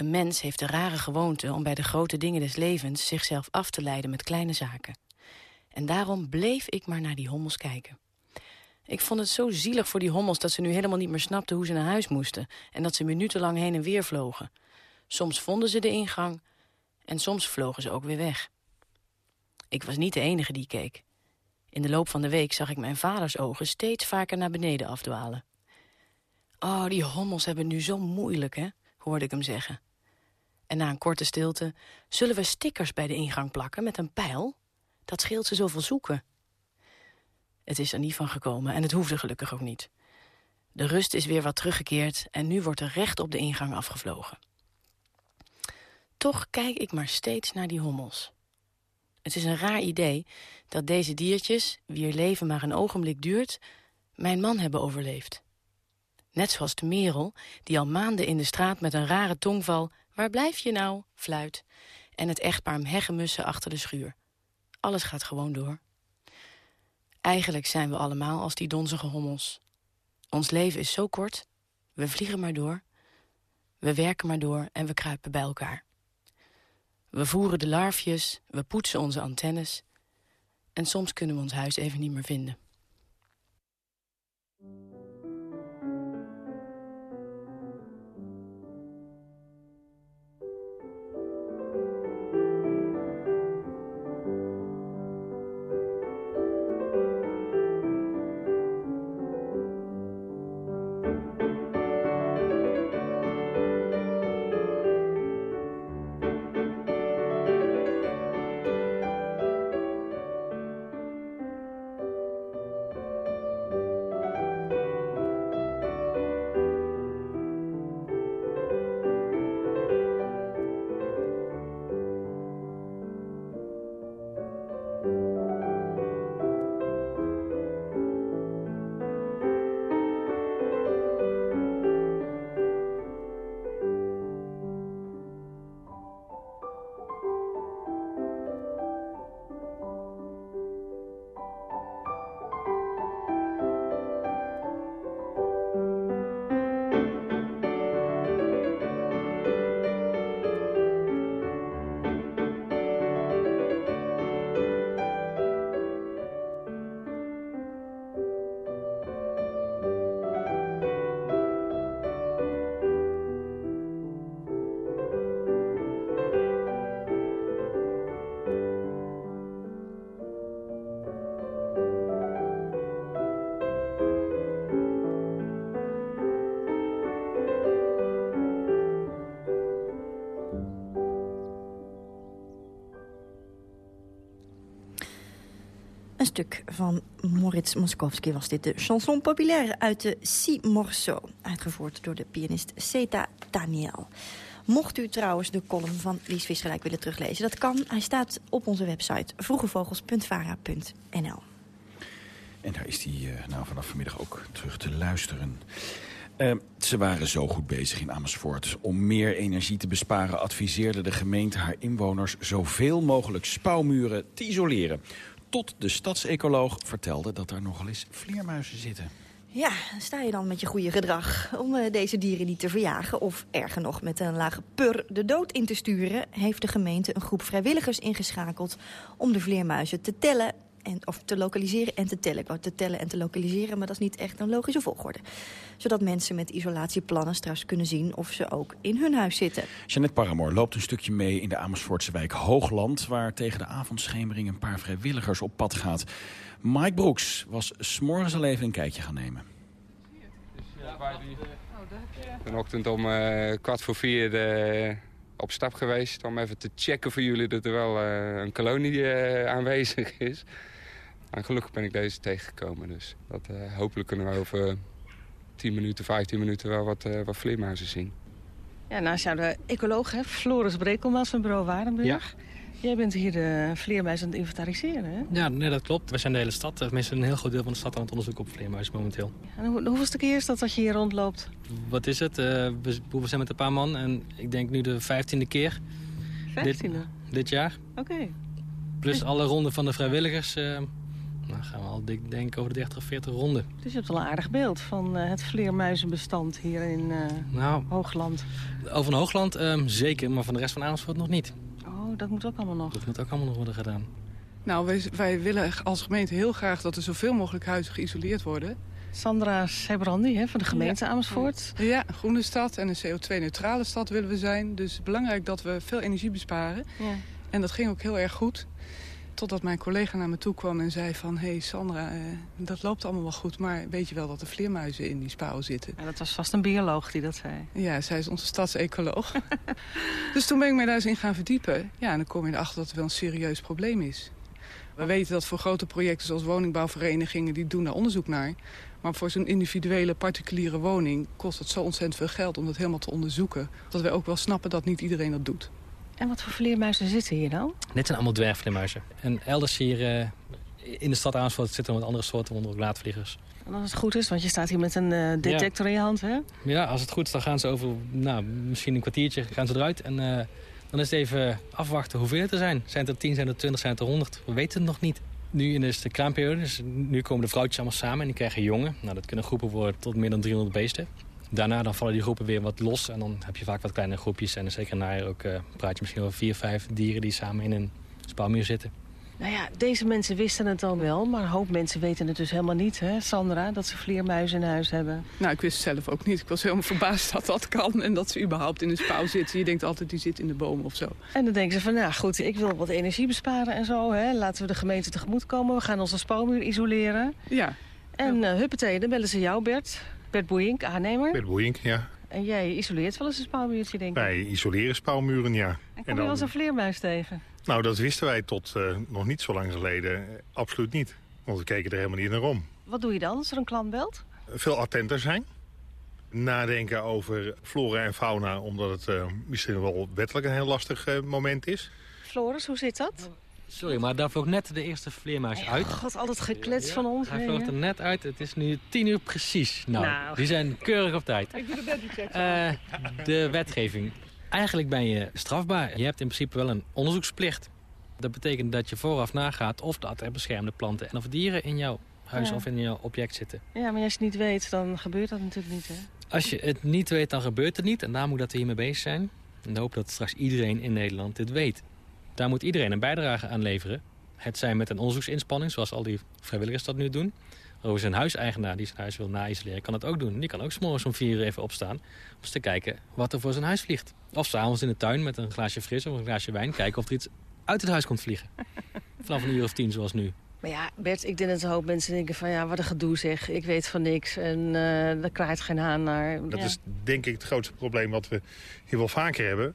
Een mens heeft de rare gewoonte om bij de grote dingen des levens zichzelf af te leiden met kleine zaken. En daarom bleef ik maar naar die hommels kijken. Ik vond het zo zielig voor die hommels dat ze nu helemaal niet meer snapten hoe ze naar huis moesten en dat ze minutenlang heen en weer vlogen. Soms vonden ze de ingang en soms vlogen ze ook weer weg. Ik was niet de enige die keek. In de loop van de week zag ik mijn vaders ogen steeds vaker naar beneden afdwalen. Oh, die hommels hebben nu zo moeilijk, hè? hoorde ik hem zeggen. En na een korte stilte, zullen we stickers bij de ingang plakken met een pijl? Dat scheelt ze zoveel zoeken. Het is er niet van gekomen en het hoefde gelukkig ook niet. De rust is weer wat teruggekeerd en nu wordt er recht op de ingang afgevlogen. Toch kijk ik maar steeds naar die hommels. Het is een raar idee dat deze diertjes, wier leven maar een ogenblik duurt, mijn man hebben overleefd. Net zoals de merel, die al maanden in de straat met een rare tongval... waar blijf je nou, fluit, en het echtpaar heggemussen achter de schuur. Alles gaat gewoon door. Eigenlijk zijn we allemaal als die donzige hommels. Ons leven is zo kort, we vliegen maar door. We werken maar door en we kruipen bij elkaar. We voeren de larfjes, we poetsen onze antennes... en soms kunnen we ons huis even niet meer vinden. Stuk van Moritz Moskowski was dit. De chanson populaire uit de Si Morceau. Uitgevoerd door de pianist Seta Daniel. Mocht u trouwens de column van Lies Visserijk willen teruglezen, dat kan. Hij staat op onze website vroegevogels.vara.nl. En daar is die uh, nou vanaf vanmiddag ook terug te luisteren. Uh, ze waren zo goed bezig in Amersfoort. Om meer energie te besparen adviseerde de gemeente haar inwoners... zoveel mogelijk spouwmuren te isoleren. Tot de stadsecoloog vertelde dat er nogal eens vleermuizen zitten. Ja, sta je dan met je goede gedrag om uh, deze dieren niet te verjagen... of erger nog met een lage pur de dood in te sturen... heeft de gemeente een groep vrijwilligers ingeschakeld om de vleermuizen te tellen... En, of te lokaliseren en te tellen. Ik wou te tellen en te lokaliseren, maar dat is niet echt een logische volgorde. Zodat mensen met isolatieplannen straks kunnen zien of ze ook in hun huis zitten. Jeannette Paramoor loopt een stukje mee in de Amersfoortse wijk Hoogland... waar tegen de avondschemering een paar vrijwilligers op pad gaat. Mike Brooks was s'morgens al even een kijkje gaan nemen. Vanochtend om uh, kwart voor vier uh, op stap geweest om even te checken voor jullie dat er wel uh, een kolonie uh, aanwezig is. En gelukkig ben ik deze tegengekomen. Dus dat, uh, hopelijk kunnen we over 10 minuten, 15 minuten wel wat, wat vleermuizen zien. Ja, naast jou de ecoloog, hè? Floris Brekelmans van bureau Warenburg. Ja. Jij bent hier de vleermuizen aan het inventariseren, hè? Ja, nee, dat klopt. We zijn de hele stad, tenminste een heel groot deel van de stad aan het onderzoeken op vleermuizen momenteel. En hoe, hoeveelste keer is dat dat je hier rondloopt? Wat is het? Uh, we, we, zijn met een paar man en ik denk nu de vijftiende keer. Vijftiende? Dit, dit jaar. Oké. Okay. Plus alle ronden van de vrijwilligers. Uh, nou gaan we al dik denken over de 30 of 40 ronden. Dus je hebt wel een aardig beeld van uh, het vleermuizenbestand hier in nou, Hoogland. Over een Hoogland um, zeker, maar van de rest van Amersfoort nog niet. Oh, dat moet ook allemaal nog. Dat moet ook allemaal nog worden gedaan. Nou, wij, wij willen als gemeente heel graag dat er zoveel mogelijk huizen geïsoleerd worden. Sandra Sebrandi hè, van de gemeente ja. Amersfoort. Ja, een groene stad en een CO2-neutrale stad willen we zijn. Dus belangrijk dat we veel energie besparen. Ja. En dat ging ook heel erg goed. Totdat mijn collega naar me toe kwam en zei van... hé hey Sandra, eh, dat loopt allemaal wel goed, maar weet je wel dat er vleermuizen in die spouw zitten? Ja, dat was vast een bioloog die dat zei. Ja, zij is onze stadsecoloog. dus toen ben ik mij daar eens in gaan verdiepen. Ja, en dan kom je erachter dat het wel een serieus probleem is. We weten dat voor grote projecten zoals woningbouwverenigingen... die doen daar onderzoek naar. Maar voor zo'n individuele, particuliere woning... kost het zo ontzettend veel geld om dat helemaal te onderzoeken. Dat wij ook wel snappen dat niet iedereen dat doet. En wat voor vleermuizen zitten hier dan? Dit zijn allemaal dwergvleermuizen. En elders hier uh, in de stad Amersfoort zitten wat andere soorten, onder ook laadvliegers. En als het goed is, want je staat hier met een uh, detector ja. in je hand, hè? Ja, als het goed is, dan gaan ze over nou, misschien een kwartiertje gaan ze eruit. En uh, dan is het even afwachten hoeveel het er zijn. Zijn het er 10, zijn het er 20, zijn het er 100? We weten het nog niet. Nu is de kraamperiode, dus nu komen de vrouwtjes allemaal samen en die krijgen jongen. Nou, dat kunnen groepen worden tot meer dan 300 beesten. Daarna dan vallen die groepen weer wat los en dan heb je vaak wat kleine groepjes. En zeker na ook uh, praat je misschien over vier, vijf dieren die samen in een spouwmuur zitten. Nou ja, deze mensen wisten het dan wel, maar een hoop mensen weten het dus helemaal niet, hè, Sandra, dat ze vleermuizen in huis hebben. Nou, ik wist het zelf ook niet. Ik was helemaal verbaasd dat dat kan en dat ze überhaupt in een spouw zitten. Je denkt altijd, die zit in de boom of zo. En dan denken ze van, nou goed, ik wil wat energie besparen en zo, hè. Laten we de gemeente tegemoet komen. We gaan onze spouwmuur isoleren. Ja. En uh, huppatee, dan bellen ze jou, Bert. Bert Boeink, aannemer. Bert Boeink, ja. En jij isoleert wel eens een spouwmuurtje, denk ik? Wij isoleren spouwmuren, ja. En kom je wel eens een vleermuis tegen? Nou, dat wisten wij tot uh, nog niet zo lang geleden absoluut niet. Want we keken er helemaal niet naar om. Wat doe je dan als er een klant belt? Veel attenter zijn. Nadenken over flora en fauna, omdat het uh, misschien wel wettelijk een heel lastig moment is. Floris, hoe zit dat? Sorry, maar daar vloog net de eerste vleermuis uit. Oh, God, altijd geklets van ons. Hij vloog er net uit. Het is nu tien uur precies. Nou, nou. die zijn keurig op tijd. Ik doe de check. Uh, de wetgeving. Eigenlijk ben je strafbaar. Je hebt in principe wel een onderzoeksplicht. Dat betekent dat je vooraf nagaat of dat er beschermde planten en of dieren in jouw huis ja. of in jouw object zitten. Ja, maar als je het niet weet, dan gebeurt dat natuurlijk niet, hè? Als je het niet weet, dan gebeurt het niet. En daarom moet dat we hiermee bezig zijn. En hoop dat straks iedereen in Nederland dit weet. Daar moet iedereen een bijdrage aan leveren. Het zijn met een onderzoeksinspanning, zoals al die vrijwilligers dat nu doen. Overigens een huiseigenaar die zijn huis wil na-isoleren, kan het ook doen. Die kan ook s'morgens om vier uur even opstaan om eens te kijken wat er voor zijn huis vliegt. Of s'avonds in de tuin met een glaasje fris of een glaasje wijn kijken of er iets uit het huis komt vliegen. Vanaf een uur of tien zoals nu. Maar ja, Bert, ik denk dat een hoop mensen denken van ja, wat een gedoe zeg. Ik weet van niks en uh, daar kraait geen haan naar. Dat ja. is denk ik het grootste probleem wat we hier wel vaker hebben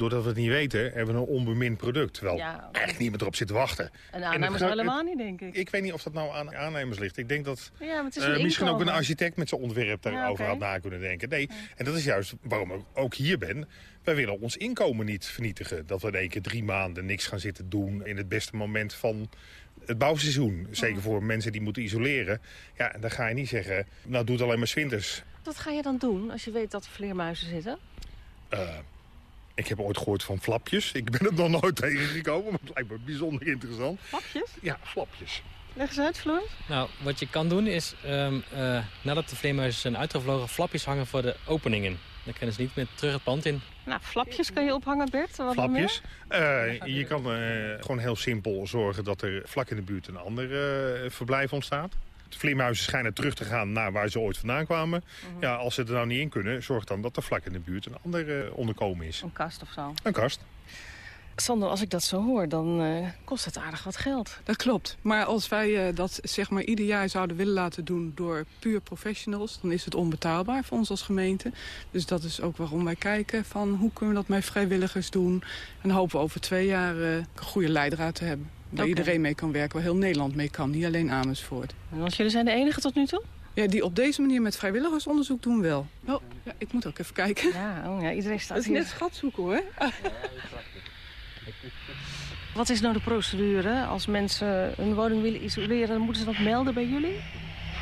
doordat we het niet weten, hebben we een onbemind product. Terwijl ja, eigenlijk niemand erop zit te wachten. En aannemers helemaal niet, denk ik. Ik weet niet of dat nou aan aannemers ligt. Ik denk dat ja, uh, misschien ook een architect met zijn ontwerp daarover ja, okay. had na kunnen denken. Nee, en dat is juist waarom ik ook hier ben. Wij willen ons inkomen niet vernietigen. Dat we in één keer drie maanden niks gaan zitten doen in het beste moment van het bouwseizoen. Zeker voor mensen die moeten isoleren. Ja, en dan ga je niet zeggen, nou doe het alleen maar zwinters. Wat ga je dan doen als je weet dat er vleermuizen zitten? Uh, ik heb ooit gehoord van flapjes. Ik ben het nog nooit tegengekomen, maar het lijkt me bijzonder interessant. Flapjes? Ja, flapjes. Leg eens uit, Floor. Nou, wat je kan doen is, um, uh, nadat de vleermuizen zijn uitgevlogen... flapjes hangen voor de openingen. Dan kunnen ze niet meer terug het pand in. Nou, flapjes kan je ophangen, Bert. Wat flapjes? Uh, je kan uh, gewoon heel simpel zorgen dat er vlak in de buurt een ander verblijf ontstaat. De vleermuizen schijnen terug te gaan naar waar ze ooit vandaan kwamen. -huh. Ja, als ze er nou niet in kunnen, zorg dan dat er vlak in de buurt een ander uh, onderkomen is. Een kast of zo? Een kast. Sander, als ik dat zo hoor, dan uh, kost het aardig wat geld. Dat klopt. Maar als wij uh, dat zeg maar ieder jaar zouden willen laten doen door puur professionals... dan is het onbetaalbaar voor ons als gemeente. Dus dat is ook waarom wij kijken van hoe kunnen we dat met vrijwilligers doen. En hopen we over twee jaar uh, een goede leidraad te hebben. Waar okay. iedereen mee kan werken, waar heel Nederland mee kan. Niet alleen Amersfoort. En want jullie zijn de enige tot nu toe? Ja, die op deze manier met vrijwilligersonderzoek doen wel. Oh, ja, ik moet ook even kijken. Ja, oh ja iedereen staat Het is hier. net schat zoeken hoor. Wat is nou de procedure? Als mensen een woning willen isoleren, moeten ze dat melden bij jullie?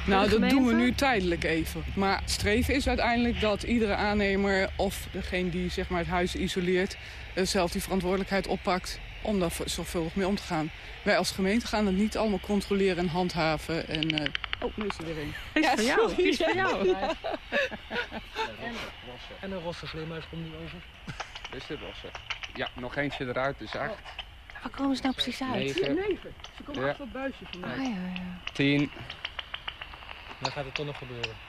Nou, dat doen we nu tijdelijk even. Maar het streven is uiteindelijk dat iedere aannemer of degene die zeg maar, het huis isoleert... zelf die verantwoordelijkheid oppakt om daar zorgvuldig mee om te gaan. Wij als gemeente gaan het niet allemaal controleren en handhaven. En, uh... Oh, nu is er weer een. Is ja, voor jou. Sorry. Is voor jou. Ja. En een rosse vleermuis komt nu over. Dit is de rosse. Ja, nog eentje eruit, dus acht. Waar komen ze nou precies uit? Negen. Negen. Ze komen ja. achter het buisje vandaan. Ah, ja, ja. Tien. Dan gaat het toch nog gebeuren.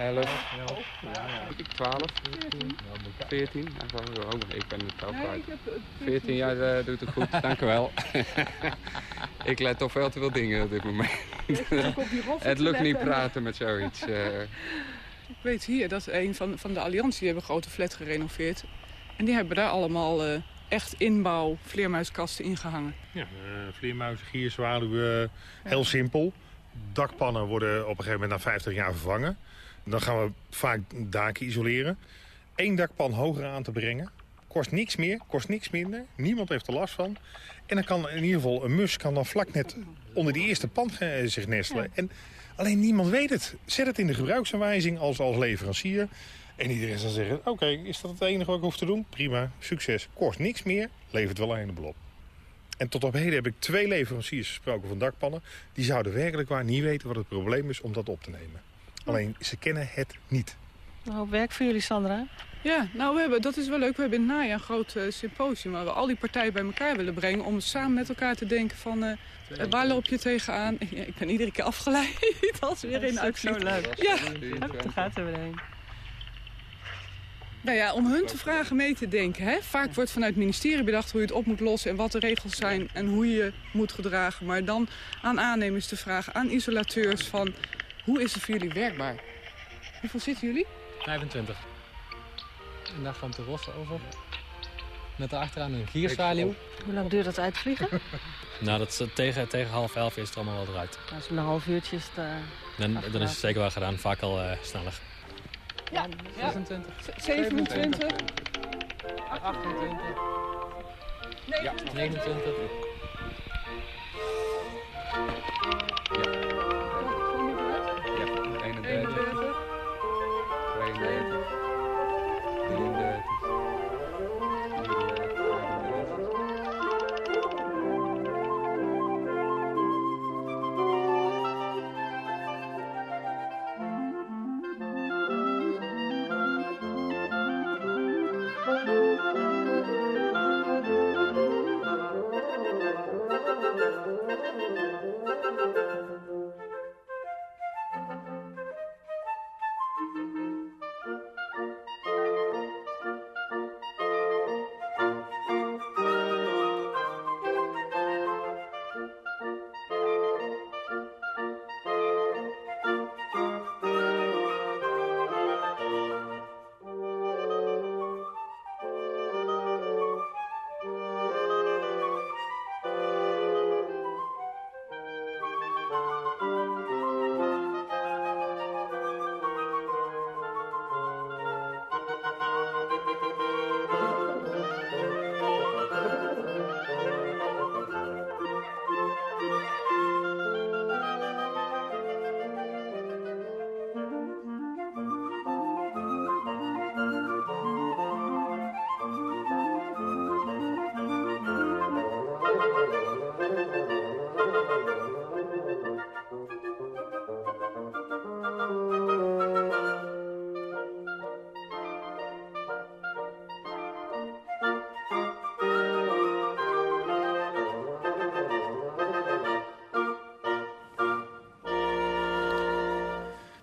11, ja. Ja, ja. 12, 14. 14. Oh, ik ben het ook kwijt. 14 jaar uh, doet het goed, dank u wel. ik let toch veel te veel dingen op dit moment. het lukt niet praten met zoiets. Uh. Ik weet hier, dat een van, van de Alliantie, hebben een grote flat gerenoveerd. En die hebben daar allemaal uh, echt inbouw vleermuiskasten ingehangen. Ja, vleermuizen, gierzwaluwen, heel simpel. Dakpannen worden op een gegeven moment na 50 jaar vervangen. Dan gaan we vaak daken isoleren. Eén dakpan hoger aan te brengen. Kost niks meer, kost niks minder. Niemand heeft er last van. En dan kan in ieder geval een mus kan dan vlak net onder die eerste pan zich nestelen. Ja. En alleen niemand weet het. Zet het in de gebruiksaanwijzing als, als leverancier. En iedereen zal zeggen, oké, okay, is dat het enige wat ik hoef te doen? Prima, succes. Kost niks meer, levert wel een heleboel op. En tot op heden heb ik twee leveranciers gesproken van dakpannen. Die zouden werkelijk waar niet weten wat het probleem is om dat op te nemen. Alleen, ze kennen het niet. Een hoop werk voor jullie, Sandra. Ja, nou, we hebben, dat is wel leuk. We hebben in het najaar een groot uh, symposium... waar we al die partijen bij elkaar willen brengen... om samen met elkaar te denken van... Uh, waar loop je tegenaan? ik ben iedere keer afgeleid als weer in actie. zo leuk. Ja. Daar gaat er weer heen. Nou ja, om hun te vragen mee te denken. Hè? Vaak wordt vanuit het ministerie bedacht hoe je het op moet lossen... en wat de regels zijn en hoe je moet gedragen. Maar dan aan aannemers te vragen, aan isolateurs van... hoe is het voor jullie werkbaar? Hoeveel zitten jullie? 25. En daar van te rossen over. Met daarachteraan een gierzwaluw. Hoe lang duurt dat uitvliegen? nou, dat is, tegen, tegen half elf is het allemaal wel eruit. Als een half uurtje is het, uh, dan, dan, is het zeker wel gedaan. Vaak al uh, sneller. Ja, 26. 27. 28. Nee. Ja, 29.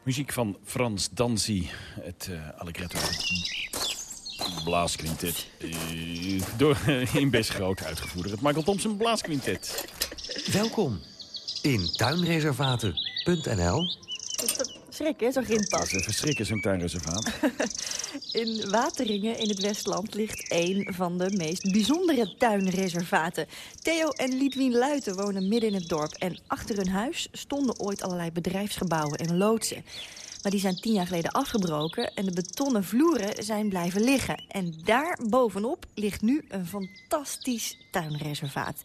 Muziek van Frans Danzi, het uh, Allegretto Blaasquintet. Uh, door, in best groot uitgevoerd. Het Michael Thompson Blaasquintet. Welkom in tuinreservaten.nl. Schrik, hè, zo'n grindpad. Dat is even schrikken, zo'n tuinreservaat. in Wateringen in het Westland ligt een van de meest bijzondere tuinreservaten. Theo en Lidwien Luiten wonen midden in het dorp. En achter hun huis stonden ooit allerlei bedrijfsgebouwen en loodsen. Maar die zijn tien jaar geleden afgebroken en de betonnen vloeren zijn blijven liggen. En daar bovenop ligt nu een fantastisch tuinreservaat.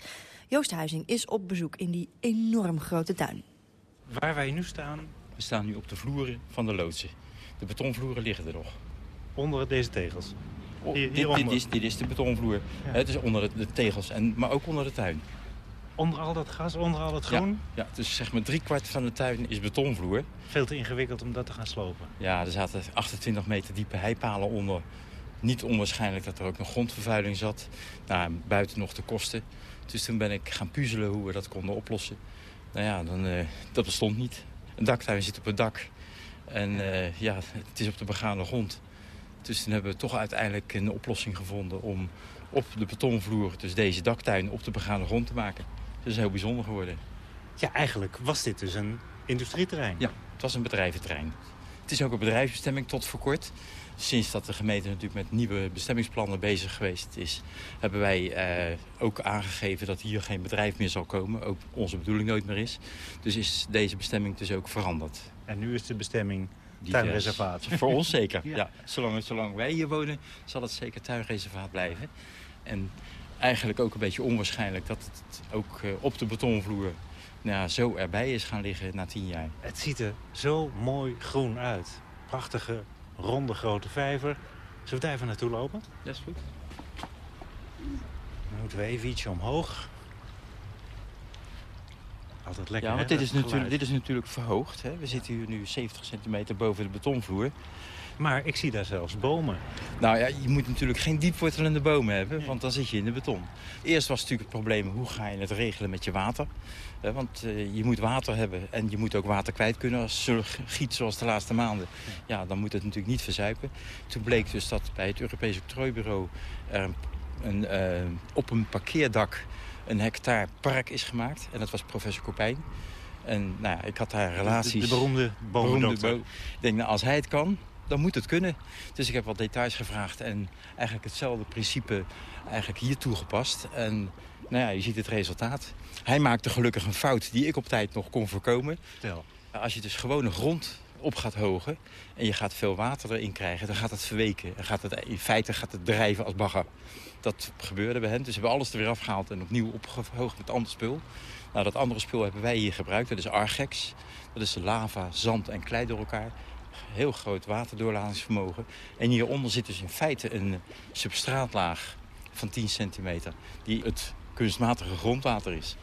Joost Huizing is op bezoek in die enorm grote tuin. Waar wij nu staan, we staan nu op de vloeren van de loodsen. De betonvloeren liggen er nog. Onder deze tegels? Oh, dit, dit, is, dit is de betonvloer. Ja. Het is onder de, tegels, en, maar ook onder de tuin. Onder al dat gas, onder al dat groen? Ja, ja dus zeg maar driekwart van de tuin is betonvloer. Veel te ingewikkeld om dat te gaan slopen. Ja, er zaten 28 meter diepe heipalen onder. Niet onwaarschijnlijk dat er ook nog grondvervuiling zat. Nou, buiten nog de kosten. Dus toen ben ik gaan puzzelen hoe we dat konden oplossen. Nou ja, dan, uh, dat bestond niet. Een daktuin zit op het dak. En uh, ja, het is op de begane grond. Dus toen hebben we toch uiteindelijk een oplossing gevonden om op de betonvloer, dus deze daktuin, op de begane grond te maken. Dat is heel bijzonder geworden. Ja, eigenlijk was dit dus een industrieterrein. Ja, het was een bedrijventerrein. Het is ook een bedrijfsbestemming tot voor kort. Sinds dat de gemeente natuurlijk met nieuwe bestemmingsplannen bezig geweest is... hebben wij eh, ook aangegeven dat hier geen bedrijf meer zal komen. Ook onze bedoeling nooit meer is. Dus is deze bestemming dus ook veranderd. En nu is de bestemming tuinreservaat. Voor ons zeker, ja. Zolang, zolang wij hier wonen zal het zeker tuinreservaat blijven. En eigenlijk ook een beetje onwaarschijnlijk dat het ook uh, op de betonvloer nou, zo erbij is gaan liggen na tien jaar. Het ziet er zo mooi groen uit. Prachtige, ronde, grote vijver. Zullen we daar even naartoe lopen? Dat is goed. Dan moeten we even ietsje omhoog. Altijd lekker, Ja, want dit is, natuurlijk, dit is natuurlijk verhoogd. Hè? We zitten hier nu 70 centimeter boven de betonvloer. Maar ik zie daar zelfs bomen. Nou ja, je moet natuurlijk geen diepwortelende bomen hebben, want dan zit je in de beton. Eerst was natuurlijk het probleem, hoe ga je het regelen met je water? Eh, want eh, je moet water hebben en je moet ook water kwijt kunnen. Als het giet zoals de laatste maanden, ja, dan moet het natuurlijk niet verzuipen. Toen bleek dus dat bij het Europese Octrooibureau er een, eh, op een parkeerdak een hectare park is gemaakt. En dat was professor Kopijn. En nou ja, ik had daar relaties... De, de beroemde bomendokter. Bo ik denk, nou, als hij het kan, dan moet het kunnen. Dus ik heb wat details gevraagd en eigenlijk hetzelfde principe eigenlijk hier toegepast. En nou ja, je ziet het resultaat. Hij maakte gelukkig een fout die ik op tijd nog kon voorkomen. Vertel. Als je dus gewone grond op gaat hogen en je gaat veel water erin krijgen, dan gaat het verweken. En gaat het, in feite gaat het drijven als bagger. Dat gebeurde bij hen. Dus we hebben alles er weer afgehaald en opnieuw opgehoogd met ander spul. Nou, dat andere spul hebben wij hier gebruikt. Dat is Argex. Dat is lava, zand en klei door elkaar. Heel groot waterdoorlatingsvermogen. En hieronder zit dus in feite een substraatlaag van 10 centimeter... die het kunstmatige grondwater is.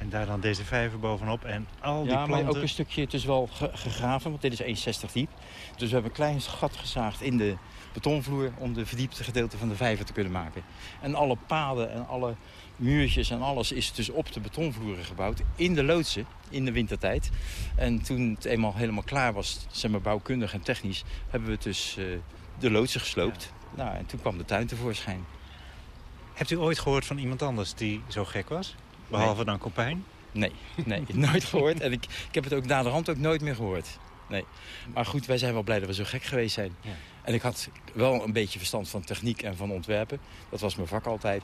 En daar dan deze vijver bovenop en al die ja, planten... maar ook een stukje, het is wel gegraven, want dit is 1,60 diep. Dus we hebben een klein gat gezaagd in de betonvloer... om de verdiepte gedeelte van de vijver te kunnen maken. En alle paden en alle muurtjes en alles is dus op de betonvloeren gebouwd. In de loodsen, in de wintertijd. En toen het eenmaal helemaal klaar was, zeg maar bouwkundig en technisch... hebben we dus uh, de loodsen gesloopt. Nou, en toen kwam de tuin tevoorschijn. Hebt u ooit gehoord van iemand anders die zo gek was? Behalve nee. dan Kopijn? Nee, nee, nooit gehoord. En ik, ik heb het ook na de hand ook nooit meer gehoord. Nee. Maar goed, wij zijn wel blij dat we zo gek geweest zijn. Ja. En ik had wel een beetje verstand van techniek en van ontwerpen. Dat was mijn vak altijd.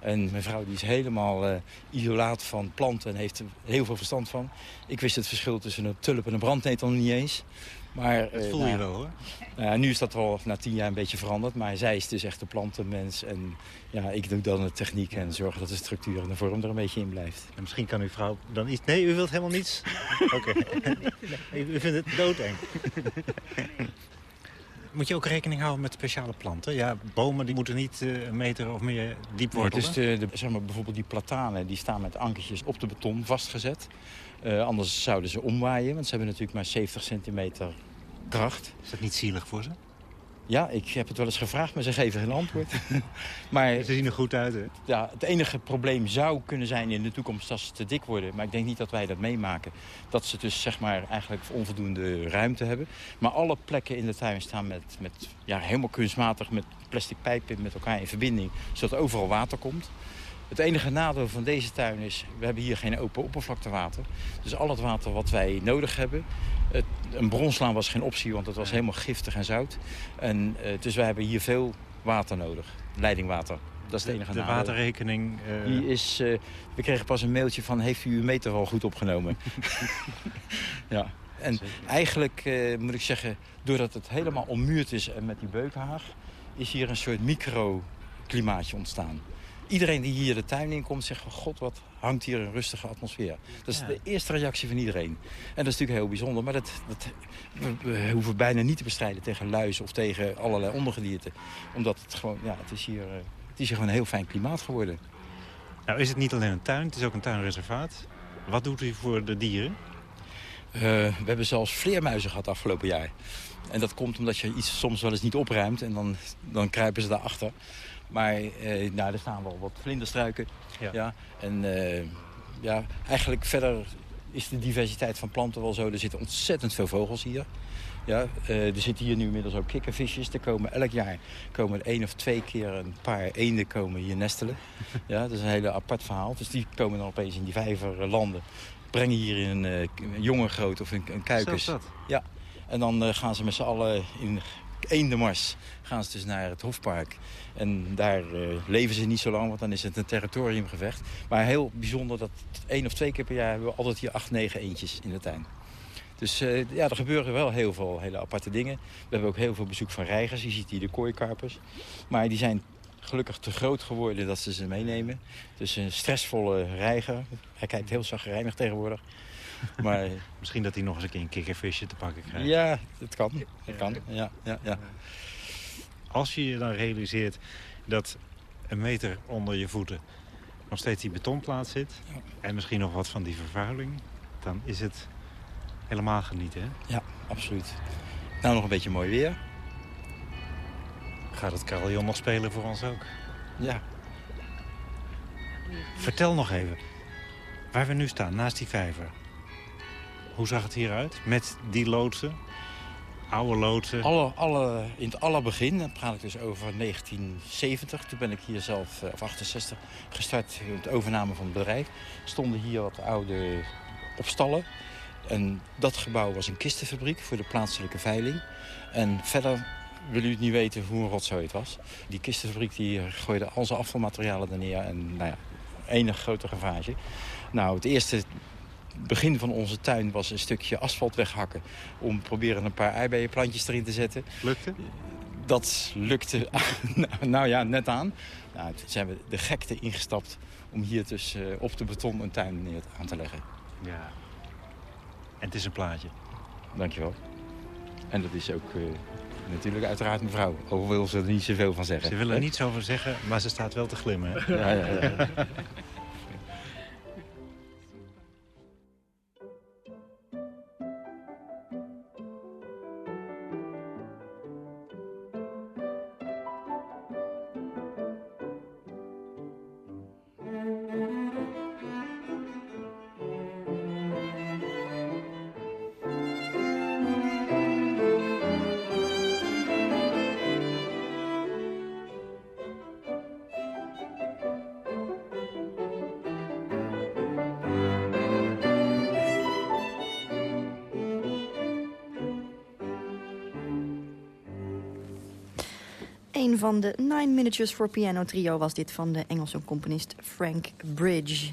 En mijn vrouw die is helemaal uh, isolaat van planten en heeft er heel veel verstand van. Ik wist het verschil tussen een tulp en een brandnetel niet eens. Maar, dat voel je nou, wel hoor. Nou, nu is dat wel na tien jaar een beetje veranderd. Maar zij is dus echt een plantenmens. En ja, ik doe dan de techniek en zorgen dat de structuur en de vorm er een beetje in blijft. En misschien kan uw vrouw dan iets... Nee, u wilt helemaal niets? Oké. Okay. u vindt het doodeng. Moet je ook rekening houden met speciale planten? Ja, bomen die moeten niet uh, een meter of meer diep wortelen. Nee, dus de, de, zeg maar, bijvoorbeeld die platanen die staan met ankertjes op de beton vastgezet. Uh, anders zouden ze omwaaien, want ze hebben natuurlijk maar 70 centimeter kracht. Is dat niet zielig voor ze? Ja, ik heb het wel eens gevraagd, maar ze geven geen antwoord. maar, ze zien er goed uit, hè? Ja, het enige probleem zou kunnen zijn in de toekomst als ze te dik worden. Maar ik denk niet dat wij dat meemaken. Dat ze dus zeg maar eigenlijk onvoldoende ruimte hebben. Maar alle plekken in de tuin staan met, met ja, helemaal kunstmatig met plastic pijpen met elkaar in verbinding. Zodat overal water komt. Het enige nadeel van deze tuin is, we hebben hier geen open oppervlaktewater. Dus al het water wat wij nodig hebben... Het, een bronslaan was geen optie, want het was helemaal giftig en zout. En, uh, dus wij hebben hier veel water nodig, leidingwater. Dat is het enige de, de waterrekening... Uh... Die is, uh, we kregen pas een mailtje van, heeft u uw meter wel goed opgenomen? ja. En Zeker. eigenlijk moet ik zeggen, doordat het helemaal ommuurd is en met die beukhaag... is hier een soort microklimaatje ontstaan iedereen die hier de tuin in komt zegt van god wat hangt hier een rustige atmosfeer. Dat is ja. de eerste reactie van iedereen. En dat is natuurlijk heel bijzonder. Maar dat, dat, we, we, hoeven bijna niet te bestrijden tegen luizen of tegen allerlei ondergedierte. Omdat het gewoon, ja, het is hier, het is hier gewoon een heel fijn klimaat geworden. Nou is het niet alleen een tuin, het is ook een tuinreservaat. Wat doet u voor de dieren? Uh, we hebben zelfs vleermuizen gehad afgelopen jaar. En dat komt omdat je iets soms wel eens niet opruimt en dan, dan kruipen ze daarachter. Maar eh, nou, er staan wel wat vlinderstruiken. Ja. ja. En uh, ja, eigenlijk verder is de diversiteit van planten wel zo. Er zitten ontzettend veel vogels hier. Ja, uh, er zitten hier nu inmiddels ook kikkervisjes. Er komen elk jaar komen er één of twee keer een paar eenden komen hier nestelen. ja, dat is een hele apart verhaal. Dus die komen dan opeens in die vijver landen. Brengen hier een, uh, een jongen groot of een, een kuikens. dat? Ja. En dan gaan ze met z'n allen in eendemars gaan ze dus naar het Hofpark. En daar uh, leven ze niet zo lang, want dan is het een territoriumgevecht. Maar heel bijzonder dat één of twee keer per jaar hebben we altijd hier acht, negen eentjes in de tuin. Dus uh, ja, er gebeuren wel heel veel hele aparte dingen. We hebben ook heel veel bezoek van reigers. Je ziet hier de kooikarpers. Maar die zijn gelukkig te groot geworden dat ze ze meenemen. Dus een stressvolle reiger. Hij kijkt heel zagrijnig tegenwoordig. Maar, Misschien dat hij nog eens een keer een kikkervisje te pakken krijgt. Ja, dat kan. Dat kan. Ja, ja, ja. Als je je dan realiseert dat een meter onder je voeten nog steeds die betonplaat zit... En misschien nog wat van die vervuiling... dan is het helemaal genieten, hè? Ja, absoluut. Nou, nog een beetje mooi weer. Gaat het carillon nog spelen voor ons ook? Ja. Vertel nog even. Waar we nu staan, naast die vijver. Hoe zag het hieruit? Met die loodsen? Oude loodsen? Alle, alle, in het allerbegin, dan praat ik dus over 1970. Toen ben ik hier zelf, eh, of 68, gestart met de overname van het bedrijf. Stonden hier wat oude opstallen. En dat gebouw was een kistenfabriek voor de plaatselijke veiling. En verder wil u het niet weten hoe een rotzooi het was. Die kistenfabriek die gooide al zijn afvalmaterialen er neer. En nou ja, enig grote ravage. Nou, het eerste begin van onze tuin was een stukje asfalt weghakken... om proberen een paar eibijenplantjes erin te zetten. Lukte? Dat lukte, nou ja, net aan. Nou, toen zijn we de gekte ingestapt om hier dus uh, op de beton een tuin neer aan te leggen. Ja. En het is een plaatje. Dankjewel. En dat is ook uh, natuurlijk uiteraard mevrouw. Over wil ze er niet zoveel van zeggen. Ze willen er niet zoveel zeggen, maar ze staat wel te glimmen. Ja, ja, ja. van de Nine Miniatures for Piano trio was dit van de Engelse componist Frank Bridge.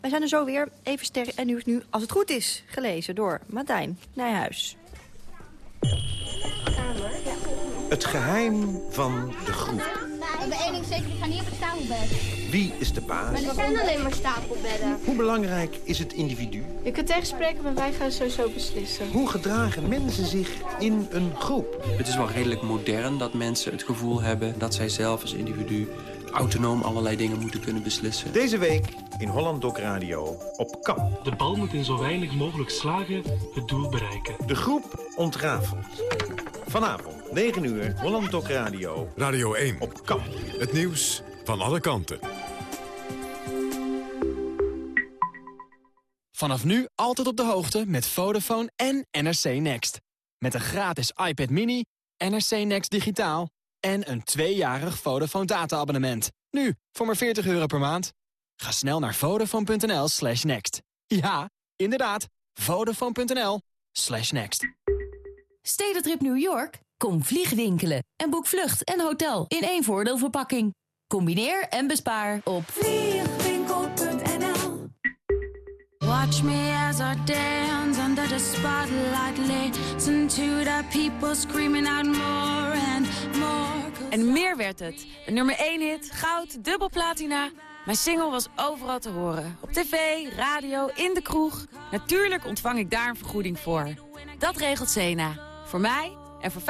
Wij zijn er zo weer. Even sterren en nu is nu, als het goed is, gelezen door Martijn Nijhuis. Het geheim van de groep. Ik ben één ding zeker, ik ga niet op het stapelbed. Wie is de baas? Maar er zijn alleen maar stapelbedden. Hoe belangrijk is het individu? Je kunt tegenspreken, maar wij gaan sowieso beslissen. Hoe gedragen mensen zich in een groep? Het is wel redelijk modern dat mensen het gevoel hebben... dat zij zelf als individu autonoom allerlei dingen moeten kunnen beslissen. Deze week in Holland Doc Radio op KAP. De bal moet in zo weinig mogelijk slagen het doel bereiken. De groep ontrafelt. Vanavond, 9 uur, Holland Doc Radio. Radio 1. Op KAP. Het nieuws van alle kanten. Vanaf nu altijd op de hoogte met Vodafone en NRC Next. Met een gratis iPad mini, NRC Next digitaal... en een tweejarig Vodafone data-abonnement. Nu, voor maar 40 euro per maand. Ga snel naar vodafone.nl slash next. Ja, inderdaad, vodafone.nl slash next. Stedentrip New York? Kom vliegwinkelen en boek vlucht en hotel in één voordeelverpakking. Combineer en bespaar op vliegwinkel.nl Watch me as I dance under the spotlight Listen to the people screaming out more and more En meer werd het. De nummer 1 hit, goud, dubbel platina. Mijn single was overal te horen. Op tv, radio, in de kroeg. Natuurlijk ontvang ik daar een vergoeding voor. Dat regelt Sena. Voor mij en voor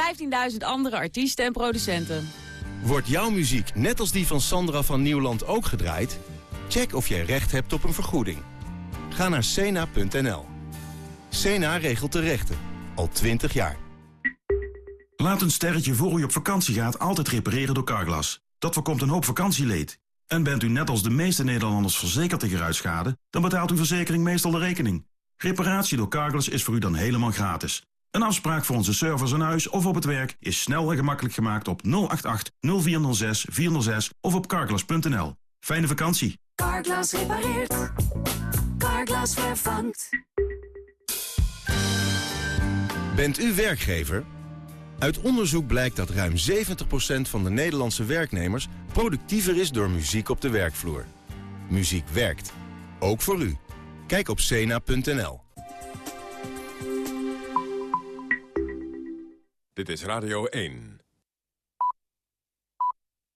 15.000 andere artiesten en producenten. Wordt jouw muziek net als die van Sandra van Nieuwland ook gedraaid? Check of jij recht hebt op een vergoeding. Ga naar cena.nl. Cena regelt de rechten. Al 20 jaar. Laat een sterretje voor u op vakantie gaat altijd repareren door Carglass. Dat voorkomt een hoop vakantieleed. En bent u net als de meeste Nederlanders verzekerd tegen ruitschade... dan betaalt uw verzekering meestal de rekening. Reparatie door Carglass is voor u dan helemaal gratis. Een afspraak voor onze service aan huis of op het werk... is snel en gemakkelijk gemaakt op 088 0406 406 of op carglass.nl. Fijne vakantie. Carglass repareert. Carglass vervangt. Bent u werkgever? Uit onderzoek blijkt dat ruim 70% van de Nederlandse werknemers... productiever is door muziek op de werkvloer. Muziek werkt. Ook voor u. Kijk op cena.nl. Dit is Radio 1.